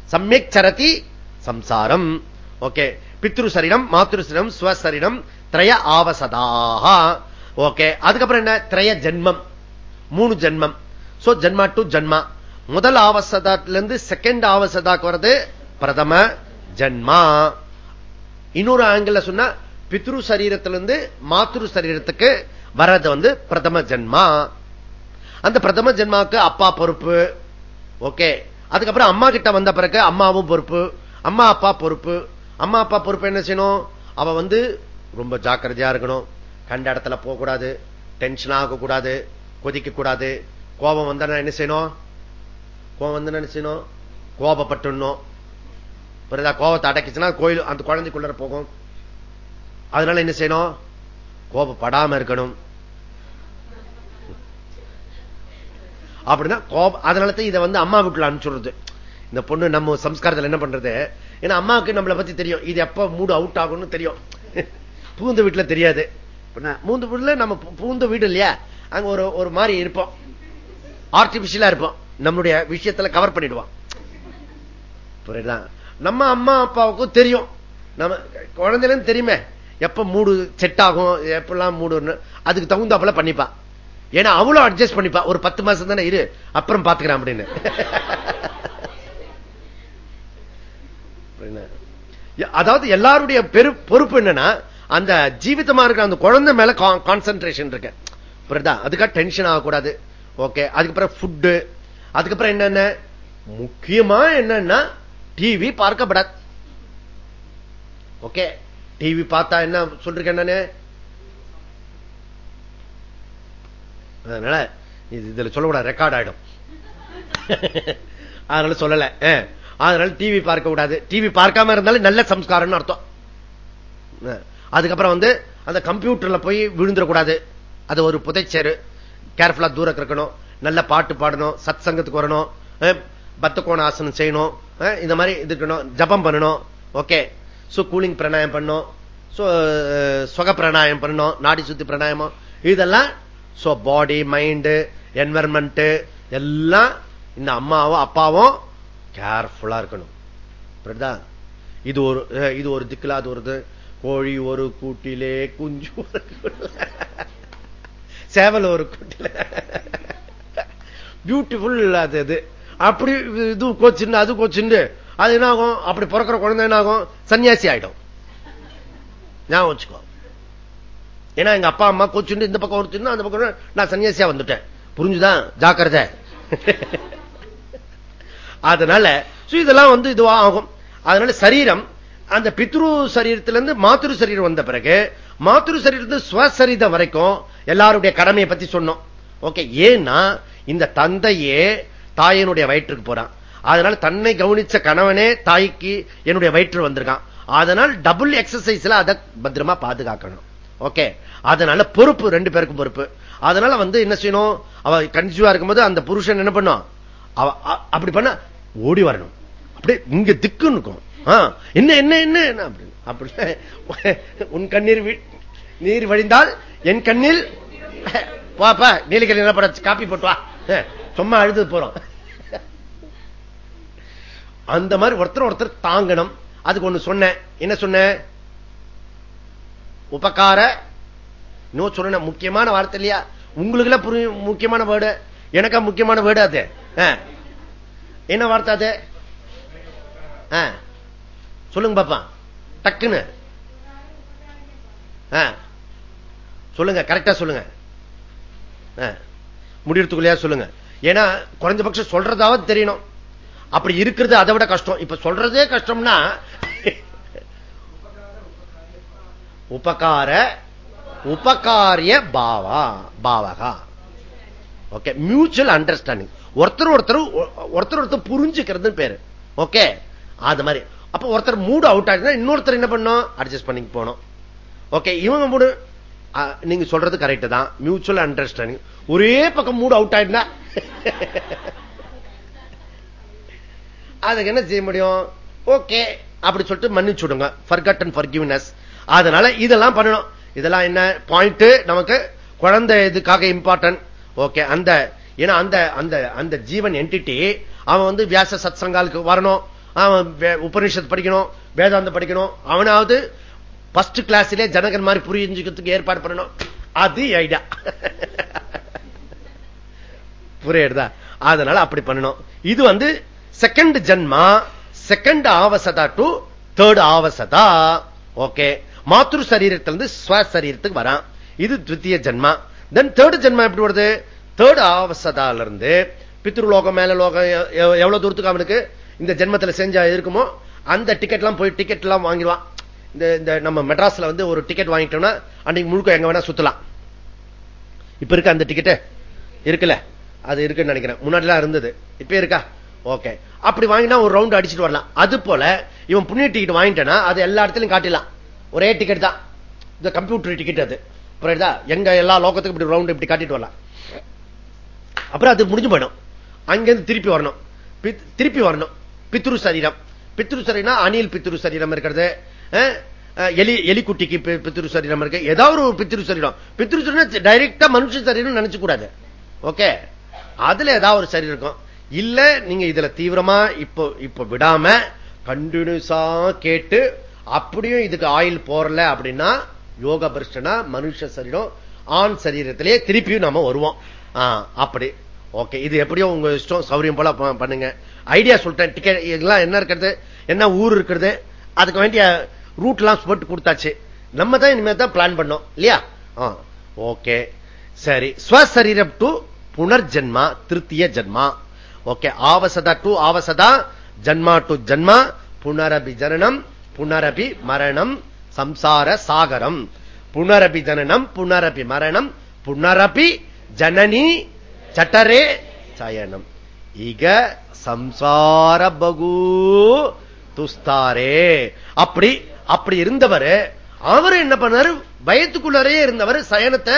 சமயக் சரதி சம்சாரம். ஓகே. பித்ரு சரீரம் மாத்ரு சரீரம் ஸ்வசரீரம் திரய ஆவசதாக ஓகே. அதுக்கப்புறம் என்ன? திரய ஜென்மம். மூணு ஜென்மம். சோ ஜென்மா டு ஜென்மா. முதல் ஆவசதாத்துல இருந்து செகண்ட் ஆவசதாக்கு வர்றது பிரதம ஜன்மா. இன்னொரு ஆங்கிள் சொன்னா பித்ரு சரீரத்திலிருந்து மாத்ரு சரீரத்துக்கு வர்றது வந்து பிரதம ஜென்மா. அந்த பிரதம ஜென்மாவுக்கு அப்பா பொறுப்பு. ஓகே. அதுக்கப்புறம் அம்மா கிட்ட வந்த பிறகு அம்மாவும் பொறுப்பு. அம்மா அப்பா பொறுப்பு. அம்மா அப்பா பொறுப்பு என்ன செய்யணும்? அவ வந்து ரொம்ப ஜாக்கிரதையா இருக்கணும். கண்ட இடத்துல போகக்கூடாது. டென்ஷன் ஆகக்கூடாது. கொதிக்க கூடாது கோபம் வந்தா என்ன செய்யணும்? கோபம் வந்து என்ன செய்யணும்? கோபப்பட்டுணும் பிறதா கோபத்தை அடக்கிச்சுன்னா கோயில் அந்த குழந்தைக்குள்ள போகும். அதனால என்ன செய்யணும்? கோபப்படாம இருக்கணும். அப்படின்னா கோபம் அதனால இதை வந்து அம்மா வீட்டுல அனுப்பிச்சுடுறது. இந்த பொண்ணு நம்ம சம்ஸ்காரத்தில் என்ன பண்றது? ஏன்னா அம்மாவுக்கு நம்மளை பத்தி தெரியும். இது எப்ப மூடு அவுட் ஆகும்னு தெரியும். பூந்த வீட்டுல தெரியாது. மூந்து வீட்டுல நம்ம பூந்த வீடு இல்லையா? அங்க ஒரு ஒரு மாதிரி இருப்போம். ஆர்டிபிஷியலா இருப்போம். நம்மளுடைய விஷயத்துல கவர் பண்ணிடுவான் புரியுதான் நம்ம அம்மா அப்பாவுக்கும் தெரியும். நம்ம குழந்தைலன்னு தெரியுமே. எப்ப மூடு செட் ஆகும் எப்பெல்லாம் மூடுன்னு. அதுக்கு தகுந்தாப்புல பண்ணிப்பான் ஏன்னா அவ்வளவு அட்ஜஸ்ட் பண்ணிப்பா. ஒரு பத்து மாசம் தானே இரு. அப்புறம் பாத்துக்கிறான் அப்படின்னு. அதாவது எல்லாருடைய பெரு பொறுப்பு என்னன்னா அந்த ஜீவிதமா இருக்கிற அந்த குழந்தை மேல கான்சென்ட்ரேஷன் இருக்கு. புரியுதா? அதுக்காக டென்ஷன் ஆகக்கூடாது. ஓகே அதுக்கப்புறம் ஃபுட்டு அதுக்கப்புறம் என்னென்ன? முக்கியமா என்னன்னா டிவி பார்க்கப்படாது. ஓகே டிவி பார்த்தா என்ன சொல்றேன் என்னன்னு அதனால இதுல சொல்லக்கூடாது ரெக்கார்ட் ஆயிடும். அதனால சொல்லல. அதனால டிவி பார்க்க கூடாது டிவி பார்க்காம இருந்தாலும் நல்ல சம்ஸ்காரம் அர்த்தம். அதுக்கப்புறம் வந்து அந்த கம்ப்யூட்டர்ல போய் விழுந்துடக்கூடாது அது ஒரு புதைச்சேரு. கேர்ஃபுல்லா தூரம் இருக்கணும் நல்ல பாட்டு பாடணும். சத் சங்கத்துக்கு வரணும். பத்தகோணாசனம் செய்யணும். இந்த மாதிரி இதுக்கணும் ஜபம் பண்ணணும். ஓகே. சோ கூலிங் பிராணாயம் பண்ணும் சுக பிராணாயம் பண்ணணும். நாடி சுத்தி பிராணாயமம். இதெல்லாம் சோ பாடி மைண்டு என்வரன்மெண்ட் எல்லாம் இந்த அம்மாவும் அப்பாவும் கேர்ஃபுல்லா இருக்கணும். இது ஒரு இது ஒரு திக்குல அது ஒரு கோழி ஒரு கூட்டிலே குஞ்சு ஒரு சேவல் ஒரு கூட்டில. பியூட்டிஃபுல் அது அது. அப்படி இது கோச்சுன்னு அது கோச்சுண்டு. அது என்ன ஆகும் அப்படி பிறக்கிற குழந்தை என்ன ஆகும் சன்னியாசி ஆயிடும். ஞாபகம் வச்சுக்கோ. ஏன்னா எங்க அப்பா அம்மா கோச்சுண்டு இந்த பக்கம் ஒருத்தர் அந்த பக்கம் நான் சன்னியாசியா வந்துட்டேன். புரிஞ்சுதான் ஜாக்கிரத. அதனால இதெல்லாம் வந்து இதுவா ஆகும். அதனால சரீரம் அந்த பித்ரு சரீரத்திலிருந்து மாத்திரு சரீரம் வந்த பிறகு மாத்திரு சரீரத்து ஸ்வசரிதம் வரைக்கும் எல்லாருடைய கடமையை பத்தி சொன்னோம். ஓகே ஏன்னா இந்த தந்தையே தாயினுடைய வயிற்றுக்கு போறான். அதனால தன்னை கவனிச்ச கணவனே தாய்க்கு என்னுடைய வயிற்று வந்திருக்கான். அதனால் டபுள் எக்ஸசைஸ்ல அதை பத்திரமா பாதுகாக்கணும். ஓகே அதனால பொறுப்பு ரெண்டு பேருக்கும் பொறுப்பு. அதனால வந்து என்ன செய்யணும்? அவ கன்சியூவா இருக்கும்போது அந்த புருஷன் என்ன பண்ணும் அப்படி பண்ண ஓடி வரணும். அப்படி இங்க திக்குன்னு இருக்கும் என்ன என்ன என்ன அப்படி. உன் கண்ணீர் நீர் வழிந்தால் என் கண்ணில் பாப்பா நீலகிரி என்ன பட காப்பி போட்டு வா. சும்மா அழுது போறோம். அந்த மாதிரி ஒருத்தர் ஒருத்தர் தாங்கணும். அதுக்கு ஒண்ணு சொன்னேன் என்ன சொன்ன? உபகார இன்னும் சொன்ன முக்கியமான வார்த்தை இல்லையா? உங்களுக்கு எல்லாம் முக்கியமான வேர்டு. எனக்கா முக்கியமான வேர்டு அது? என்ன வார்த்தை அது? சொல்லுங்க பாப்பா. டக்குன்னு. சொல்லுங்க கரெக்டா சொல்லுங்க. முடியறதுக்குள்ளயா சொல்லுங்க. ஏன்னா குறைஞ்சபட்சம் சொல்றதாவது தெரியணும். அப்படி இருக்கிறது அதை விட கஷ்டம். இப்ப சொல்றதே கஷ்டம்னா உபகார உபகாரிய பாவா பாவகா. ஓகே மியூச்சுவல் அண்டர்ஸ்டாண்டிங் ஒருத்தர் ஒருத்தர் ஒருத்தர் ஒருத்தர் புரிஞ்சுக்கிறது பேரு. ஓகே அது மாதிரி. அப்ப ஒருத்தர் மூடு அவுட் ஆயிடுச்சுன்னா இன்னொருத்தர் என்ன பண்ணும்? அட்ஜஸ்ட் பண்ணி போனோம். ஓகே இவங்க மூடு நீங்க சொல்றது கரெக்ட் தான். மியூச்சுவல் அண்டர்ஸ்டாண்டிங் ஒரே பக்கம் மூடு அவுட் ஆயிடுனா அதுக்கு என்ன செய்ய முடியும்? ஓகே. அப்படி சொல்லிட்டு மன்னிச்சு விடுங்க. ஃபர்கட் அண்ட் ஃபர்கிவ்னஸ் அதனால இதெல்லாம் பண்ணணும். இதெல்லாம் என்ன? பாயிண்ட் நமக்கு குழந்தை இதுக்காக இம்பார்ட்டன்ட் ஓகே அந்த ஏன்னா அந்த அந்த அந்த ஜீவன் என்டிட்டி அவன் வந்து வியாச சத் சங்காலுக்கு வரணும். அவன் உபனிஷத் படிக்கணும் வேதாந்தம் படிக்கணும். அவனாவது ஃபர்ஸ்ட் கிளாஸ்லயே ஜனகன் மாதிரி புரிஞ்சுக்கிறதுக்கு ஏற்பாடு பண்ணணும். அது ஐடியா புரியுதா? அதனால அப்படி பண்ணணும். இது வந்து செகண்ட் ஜென்மா செகண்ட் ஆவசதா டு தேர்ட் ஆவசதா ஓகே மாத்ரு சரீரத்திலிருந்து ஸ்வசரீரத்துக்கு வரான் இது துத்திய ஜென்மா தென் தேர்ட் ஜென்மா எப்படி வருது தேர்ட் ஆவசதால இருந்து பித்ருலோகம் மேல லோகம் எவ்வளவு தூரத்துக்கு அவனுக்கு இந்த ஜென்மத்தில் செஞ்சா இருக்குமோ அந்த டிக்கெட் எல்லாம் போய் டிக்கெட் எல்லாம் வாங்கிடுவான் இந்த நம்ம மெட்ராஸ்ல வந்து ஒரு டிக்கெட் வாங்கிட்டோம்னா அன்னைக்கு முழுக்க எங்க வேணா சுத்தலாம் இப்ப இருக்க அந்த டிக்கெட்டு இருக்குல்ல அது இருக்குன்னு நினைக்கிறேன் முன்னாடிலாம் இருந்தது இப்ப இருக்கா ஓகே அப்படி வாங்கினா ஒரு ரவுண்ட் அடிச்சுட்டு வரலாம். அது போல இவன் புண்ணிய டிக்கெட் வாங்கிட்டேன்னா அது எல்லா இடத்துலயும் காட்டிடலாம். ஒரே டிக்கெட் தான். இந்த கம்ப்யூட்டர் டிக்கெட் அது. புரியுதா? எங்க எல்லா லோகத்துக்கும் இப்படி ரவுண்ட் இப்படி காட்டிட்டு வரலாம். அப்புறம் அது முடிஞ்சு போயிடும். அங்கிருந்து திருப்பி வரணும். திருப்பி வரணும். பித்ரு சரீரம். பித்ரு சரீரம் அணில் பித்ரு சரீரம் இருக்கிறது. எலி எலிக்குட்டிக்கு பித்ரு சரீரம் இருக்கு. ஏதாவது ஒரு பித்ரு சரீரம். பித்ரு சரீரம் டைரக்டா மனுஷ சரீரம் நினைச்சு கூடாது. ஓகே அதுல ஏதாவது ஒரு சரீரம் இருக்கும். இல்ல நீங்க இதுல தீவிரமா இப்போ இப்ப விடாம கண்டினியூஸா கேட்டு அப்படியும் இதுக்கு ஆயில் போறல அப்படின்னா யோக பரிஷ்டனா மனுஷ சரீரம் ஆண் சரீரத்திலே திருப்பியும் நாம வருவோம். அப்படி. ஓகே இது எப்படியோ உங்க இஷ்டம் சௌரியம் போல பண்ணுங்க. ஐடியா சொல்லிட்டேன். டிக்கெட் இதெல்லாம் என்ன இருக்கிறது? என்ன ஊர் இருக்கிறது? அதுக்கு வேண்டிய ரூட் எல்லாம் போட்டு கொடுத்தாச்சு. நம்ம தான் இனிமே தான் பிளான் பண்ணோம் இல்லையா? ஓகே. சரி. ஸ்வசரீரம் டு புனர்ஜென்மா திருத்திய ஜென்மா. ஓகே ஆவசதா டு ஆவசதா ஜன்மா டு ஜன்மா புனரபி ஜனனம் புனரபி மரணம் சம்சார சாகரம். புனரபி ஜனனம் புனரபி மரணம் புனரபி ஜனனி சட்டரே சயனம். இக சம்சார பகு துஸ்தாரே. அப்படி அப்படி இருந்தவர் அவரு என்ன பண்ணாரு? பயத்துக்குள்ளரே இருந்தவர் சயனத்தை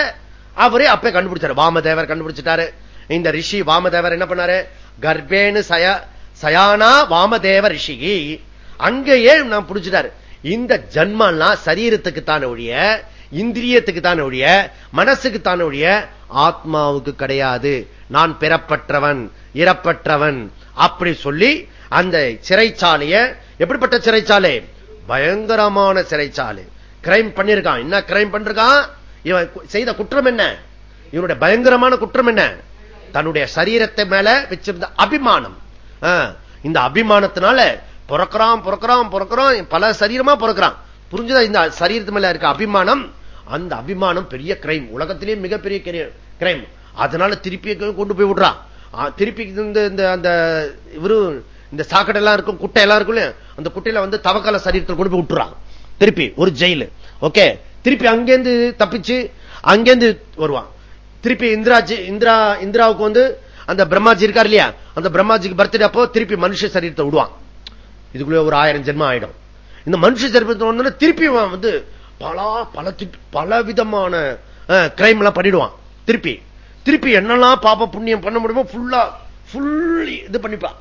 அவரே அப்ப கண்டுபிடிச்சாரு. வாமதேவர் கண்டுபிடிச்சிட்டாரு. இந்த ரிஷி வாமதேவர் என்ன பண்ணாரு? கர்ப்பேனு சய சயானா வாமதேவ ரிஷிகி அங்கேயே நான் புடிச்சிட்டாரு இந்த ஜன்மெல்லாம் சரீரத்துக்கு தானே ஒழிய இந்திரியத்துக்கு தானே ஒழிய மனசுக்கு ஒழிய ஆத்மாவுக்கு கிடையாது. நான் பிறப்பற்றவன் இறப்பற்றவன். அப்படி சொல்லி அந்த சிறைச்சாலைய எப்படிப்பட்ட சிறைச்சாலை? பயங்கரமான சிறைச்சாலை. கிரைம் பண்ணிருக்கான். என்ன கிரைம் பண்ணிருக்கான்? இவன் செய்த குற்றம் என்ன? இவனுடைய பயங்கரமான குற்றம் என்ன? தன்னுடைய சரீரத்தை மேல வச்சிருந்த அபிமானம். இந்த அபிமானத்தினால பிறக்கிறான் பிறக்கிறான் பிறக்கிறான் பல சரீரமா பிறக்கிறான். புரிஞ்சுதா? இந்த சரீரத்து மேல இருக்க அபிமானம் அந்த அபிமானம் பெரிய கிரைம் உலகத்திலேயே மிகப்பெரிய கிரைம் அதனால திருப்பி கொண்டு போய் விடுறான் திருப்பி இந்த அந்த இவரு இந்த சாக்கடை எல்லாம் இருக்கும் குட்டை எல்லாம் இருக்கும் அந்த குட்டையில வந்து தவக்கால சரீரத்தில் கொண்டு போய் விட்டுறான் திருப்பி ஒரு ஜெயிலு. ஓகே. திருப்பி அங்கேருந்து தப்பிச்சு அங்கேருந்து வருவான். திருப்பி இந்திராஜி இந்திரா இந்திராவுக்கு வந்து அந்த பிரம்மாஜி இருக்கார் இல்லையா? அந்த பிரம்மாஜிக்கு பர்த்டே அப்போ திருப்பி மனுஷ சரீரத்தை விடுவான். இதுக்குள்ளே ஒரு ஆயிரம் ஜென்மம் ஆயிடும். இந்த மனுஷ சரீரத்தை வந்து திருப்பி வந்து பல பல பல விதமான கிரைம் எல்லாம் பண்ணிடுவான். திருப்பி. திருப்பி என்னெல்லாம் பாப்ப புண்ணியம் பண்ண முடியுமோ ஃபுல்லா ஃபுல் இது பண்ணிப்பான்.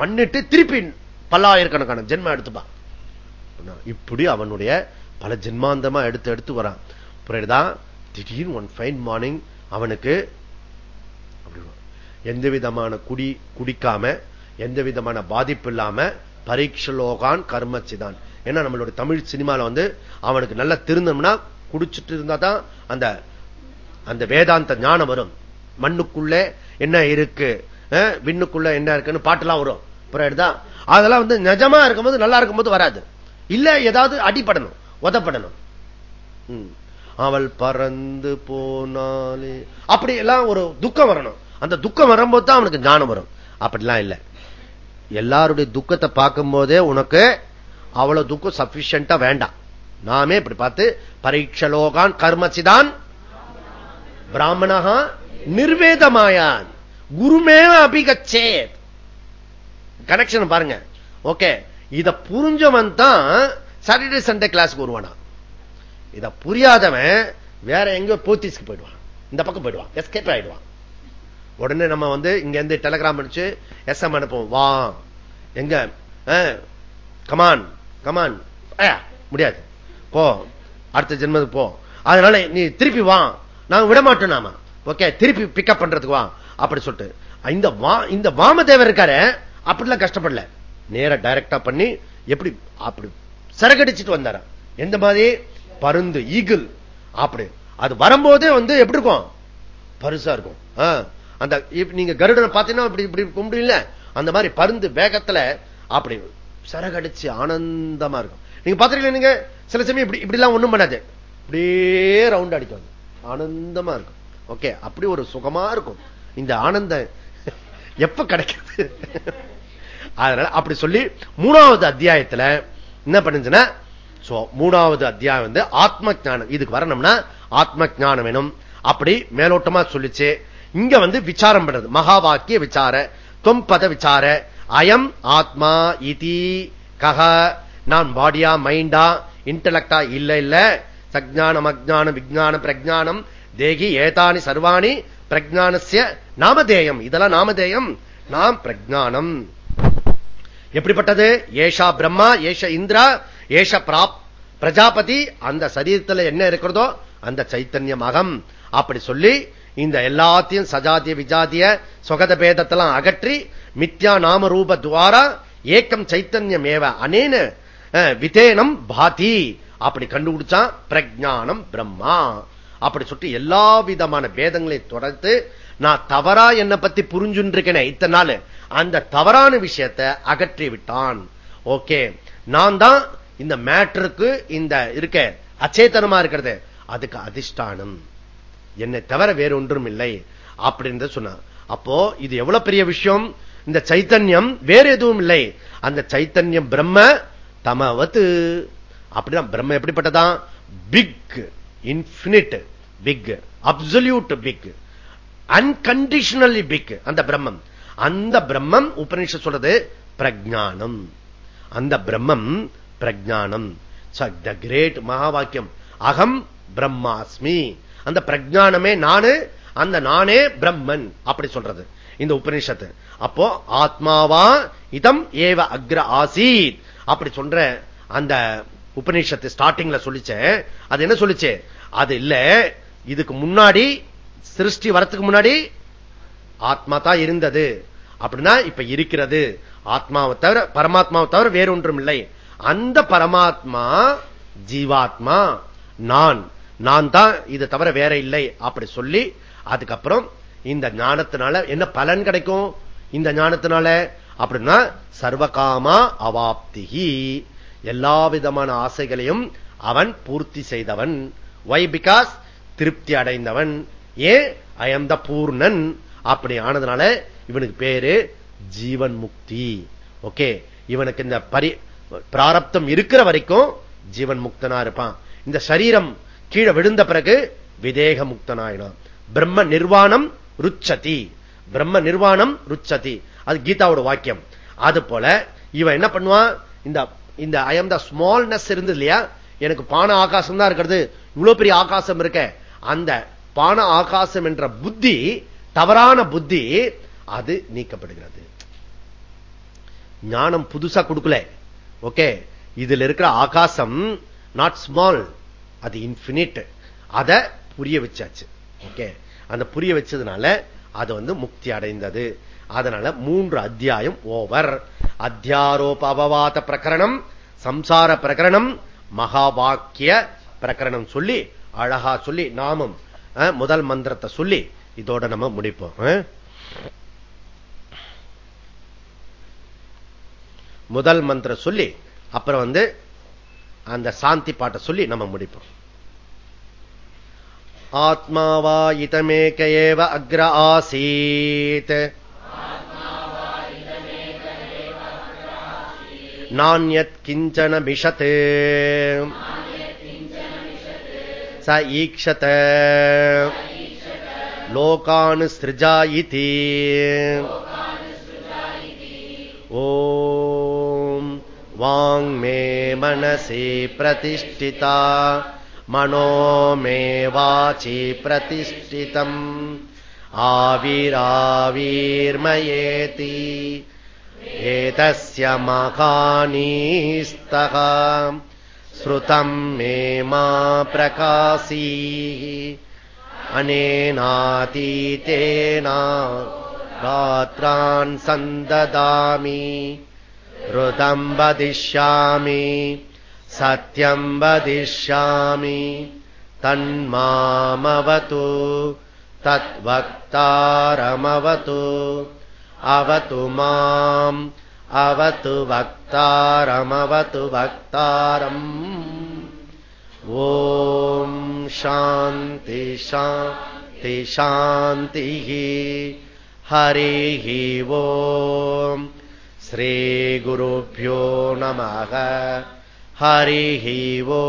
பண்ணிட்டு திருப்பி பல்லாயிரக்கணக்கான ஜென்மம் எடுத்துப்பான். இப்படி அவனுடைய பல ஜென்மாந்தமா எடுத்து எடுத்து வரான். புரியுதுதான் திடீர்னு ஒன் ஃபைன் மார்னிங் அவனுக்கு எந்த விதமான குடி குடிக்காம எந்த விதமான பாதிப்பு இல்லாம பரீட்சலோகான் கர்மச்சிதான். ஏன்னா நம்மளோட தமிழ் சினிமால வந்து அவனுக்கு நல்லா திருந்தோம்னா குடிச்சிட்டு இருந்தா தான் அந்த அந்த வேதாந்த ஞானம் வரும். மண்ணுக்குள்ள என்ன இருக்கு? விண்ணுக்குள்ள என்ன இருக்குன்னு பாட்டுலாம் வரும். புரியுதா? அதெல்லாம் வந்து நிஜமா இருக்கும்போது நல்லா இருக்கும்போது வராது. இல்ல ஏதாவது அடிப்படணும் உதப்படணும். அவள் பறந்து போனாலே. அப்படி எல்லாம் ஒரு துக்கம் வரணும். அந்த துக்கம் வரும்போது தான் அவனுக்கு ஞானம் வரும். அப்படிலாம் இல்ல. எல்லாருடைய துக்கத்தை பார்க்கும் போதே உனக்கு அவ்வளவு துக்கம் சபிஷியண்டா வேண்டாம். நாமே இப்படி பார்த்து பரீட்சலோகான் கர்மசிதான் பிராமணகா நிர்வேதமாயான். குருமே அபிகச்சே கனெக்ஷன் பாருங்க. ஓகே இத புரிஞ்சவன் தான் சாட்டர்டே சண்டே கிளாஸ்க்கு வருவானா இத புரியாதவன் வேற எங்க போத்தீஸ்க்கு போயிடுவான். இந்த பக்கம் போயிடுவான். எஸ்கேப் ஆயிடுவான். உடனே நம்ம வந்து இங்க இருந்து டெலகிராம் அடிச்சு எஸ்எம் அனுப்புவோம். வா. எங்க? கமான் கமான் முடியாது. போ. அடுத்த ஜென்மத்துக்கு போ. அதனால நீ திருப்பி வா. நாங்க விட மாட்டோம் நாம. ஓகே திருப்பி பிக்கப் பண்றதுக்கு வா. அப்படி சொல்லிட்டு. இந்த வா இந்த வாமதேவர் இருக்காரு அப்படிலாம் கஷ்டப்படல. நேர டைரக்டா பண்ணி எப்படி அப்படி சரகடிச்சுட்டு வந்தார எந்த மாதிரி? பருந்து ஈகிள் அப்படி. அது வரும்போதே வந்து எப்படி இருக்கும்? பருசா இருக்கும். அந்த நீங்க கருடனை பார்த்தீங்கன்னா இப்படி இப்படி கும்பிடல அந்த மாதிரி பருந்து வேகத்துல அப்படி சரகடிச்சு ஆனந்தமா இருக்கும். நீங்க பாத்துருக்கீங்க நீங்க? சில சமயம் இப்படி இப்படி எல்லாம் ஒண்ணும் பண்ணாது. அப்படியே ரவுண்ட் அடிக்கும் ஆனந்தமா இருக்கும். ஓகே அப்படி ஒரு சுகமா இருக்கும். இந்த ஆனந்தம் எப்ப கிடைக்கிறது அதனால அப்படி சொல்லி மூணாவது அத்தியாயத்துல என்ன பண்ணுச்சுன்னா மூணாவது அத்தியாயம் வந்து ஆத்ம ஜானம் இதுக்கு வரணும்னா ஆத்ம ஜானம் வேணும் அப்படி மேலோட்டமா சொல்லிச்சு. இங்க வந்து விசாரம் பண்றது. மகா வாக்கிய விசார தொம்பத விசார. அயம் ஆத்மா இதி கக நான் பாடியா மைண்டா இன்டலக்டா இல்ல இல்ல. சஜானம் அஜானம் விஜானம் பிரஜானம் தேகி ஏதானி சர்வாணி பிரஜானசிய நாமதேயம். இதெல்லாம் நாமதேயம். நாம் பிரஜானம் எப்படிப்பட்டது? ஏஷா பிரம்மா ஏஷ இந்திரா ஏஷ பிராப் பிரஜாபதி அந்த சரீரத்தில் என்ன இருக்கிறதோ அந்த சைத்தன்யம் அகம் அப்படி சொல்லி இந்த எல்லாத்தையும் சஜாத்திய விஜாத்திய சொகத பேதத்தெல்லாம் அகற்றி மித்யா நாம ரூப துவாரா ஏக்கம் சைத்தன்யம் ஏவ அனேன விதேனம் பாதி. அப்படி கண்டுபிடிச்சான் பிரஜானம் பிரம்மா. அப்படி சொல்லிட்டு எல்லா விதமான பேதங்களை தொடர்ந்து நான் தவறா என்னை பத்தி புரிஞ்சுருக்கேனே இத்தனை நாள். அந்த தவறான விஷயத்தை அகற்றி விட்டான் ஓகே. நான் தான் இந்த மேட்டருக்கு இந்த இருக்க அச்சேத்தனமா இருக்கிறது. அதுக்கு அதிஷ்டானம். என்னை தவிர வேற ஒன்றும் இல்லை அப்படின்னு சொன்ன அப்போ இது எவ்வளவு பெரிய விஷயம்? இந்த சைத்தன்யம் வேற எதுவும் இல்லை. அந்த சைத்தன்யம் பிரம்ம தமவத்து. அப்படிதான் பிரம்ம எப்படிப்பட்டதான் big infinite big absolute big unconditionally big அந்த பிரம்மம். அந்த பிரம்மம் உபநிஷ சொல்றது பிரஜானம் அந்த பிரம்மம் பிரஜானம் த கிரேட் மகா வாக்கியம் அகம் பிரம்மாஸ்மி. அந்த பிரஜானமே நானு அந்த நானே பிரம்மன். அப்படி சொல்றது. இந்த உபநிஷத்து. அப்போ ஆத்மாவா இதம் ஏவ அக்ர ஆசீத். அப்படி சொல்ற அந்த உபநிஷத்து ஸ்டார்டிங்ல சொல்லிச்சேன் அது என்ன சொல்லிச்சு? அது இல்ல இதுக்கு முன்னாடி சிருஷ்டி வரத்துக்கு முன்னாடி ஆத்மா தான் இருந்தது. அப்படின்னா இப்ப இருக்கிறது. ஆத்மாவை தவிர பரமாத்மாவை தவிர வேறொன்றும் இல்லை அந்த பரமாத்மா ஜீவாத்மா நான். நான் தான் இது தவிர வேற இல்லை அப்படி சொல்லி அதுக்கப்புறம் இந்த ஞானத்தினால என்ன பலன் கிடைக்கும்? இந்த ஞானத்தினால அப்படின்னா சர்வகாமா அவாப்திகி எல்லா விதமான ஆசைகளையும் அவன் பூர்த்தி செய்தவன். வை பிகாஸ் திருப்தி அடைந்தவன். ஏன்? அயம் த பூர்ணன். அப்படி ஆனதுனால இவனுக்கு பேரு ஜீவன் முக்தி. ஓகே இவனுக்கு இந்த பரி பிராரப்தம் இருக்கிற வரைக்கும் ஜீவன் முக்தனா இருப்பான். இந்த சரீரம் கீழே விழுந்த பிறகு விதேக முக்தனாயினான் பிரம்ம நிர்வாணம் ருச்சதி. பிரம்ம நிர்வாணம் ருச்சதி. அது கீதாவோட வாக்கியம். அது போல இவன் என்ன பண்ணுவான்? இந்த இந்த ஐஎம் த ஸ்மால்னஸ் இருந்தது இல்லையா? எனக்கு பான ஆகாசம் தான் இருக்கிறது. இவ்வளவு பெரிய ஆகாசம் இருக்க. அந்த பான ஆகாசம் என்ற புத்தி தவறான புத்தி அது நீக்கப்படுகிறது. ஞானம் புதுசா கொடுக்கல. ஓகே இதுல இருக்கிற ஆகாசம் நாட் ஸ்மால் அது இன்பினிட் அத புரிய வச்சாச்சு. ஓகே அந்த புரிய வச்சதுனால அது வந்து முக்தி அடைந்தது. அதனால மூன்று அத்தியாயம் ஓவர் அத்தியாரோப அபவாத பிரகரணம் சம்சார பிரகரணம் மகாவாக்கிய பிரகரணம் சொல்லி அழகா சொல்லி நாமும் முதல் மந்திரத்தை சொல்லி இதோட நம்ம முடிப்போம். முதல் மந்திர சொல்லி அப்புறம் வந்து அந்த சாந்தி பாட்டை சொல்லி நம்ம முடிப்போம். ஆத்மாவா இதமேக ஏவ அக்ர ஆசீத். நானியத் கிஞ்சன மிஷத். ச ஈக்ஷத. லோகானு சிருஜா இதி ஓ वाङ्मे मनसि प्रतिष्ठिता। मनो मे वाचि प्रतिष्ठितम्। आविराविर्मयेति। एतस्य महानि श्रुतम् मे मा प्रकाशी। अनेनातीतेना गात्रान् सन्ददामि। ऋतम् वदिष्यामि सत्यम् वदिष्यामि तन्मामवतु तद्वक्तारमवतु अवतु माम् अवतु वक्तारमवतु वक्तारम्। ॐ शान्ति शान्ति शान्तिः हरिः वो श्रीगुरुभ्यो नमः हरिः वो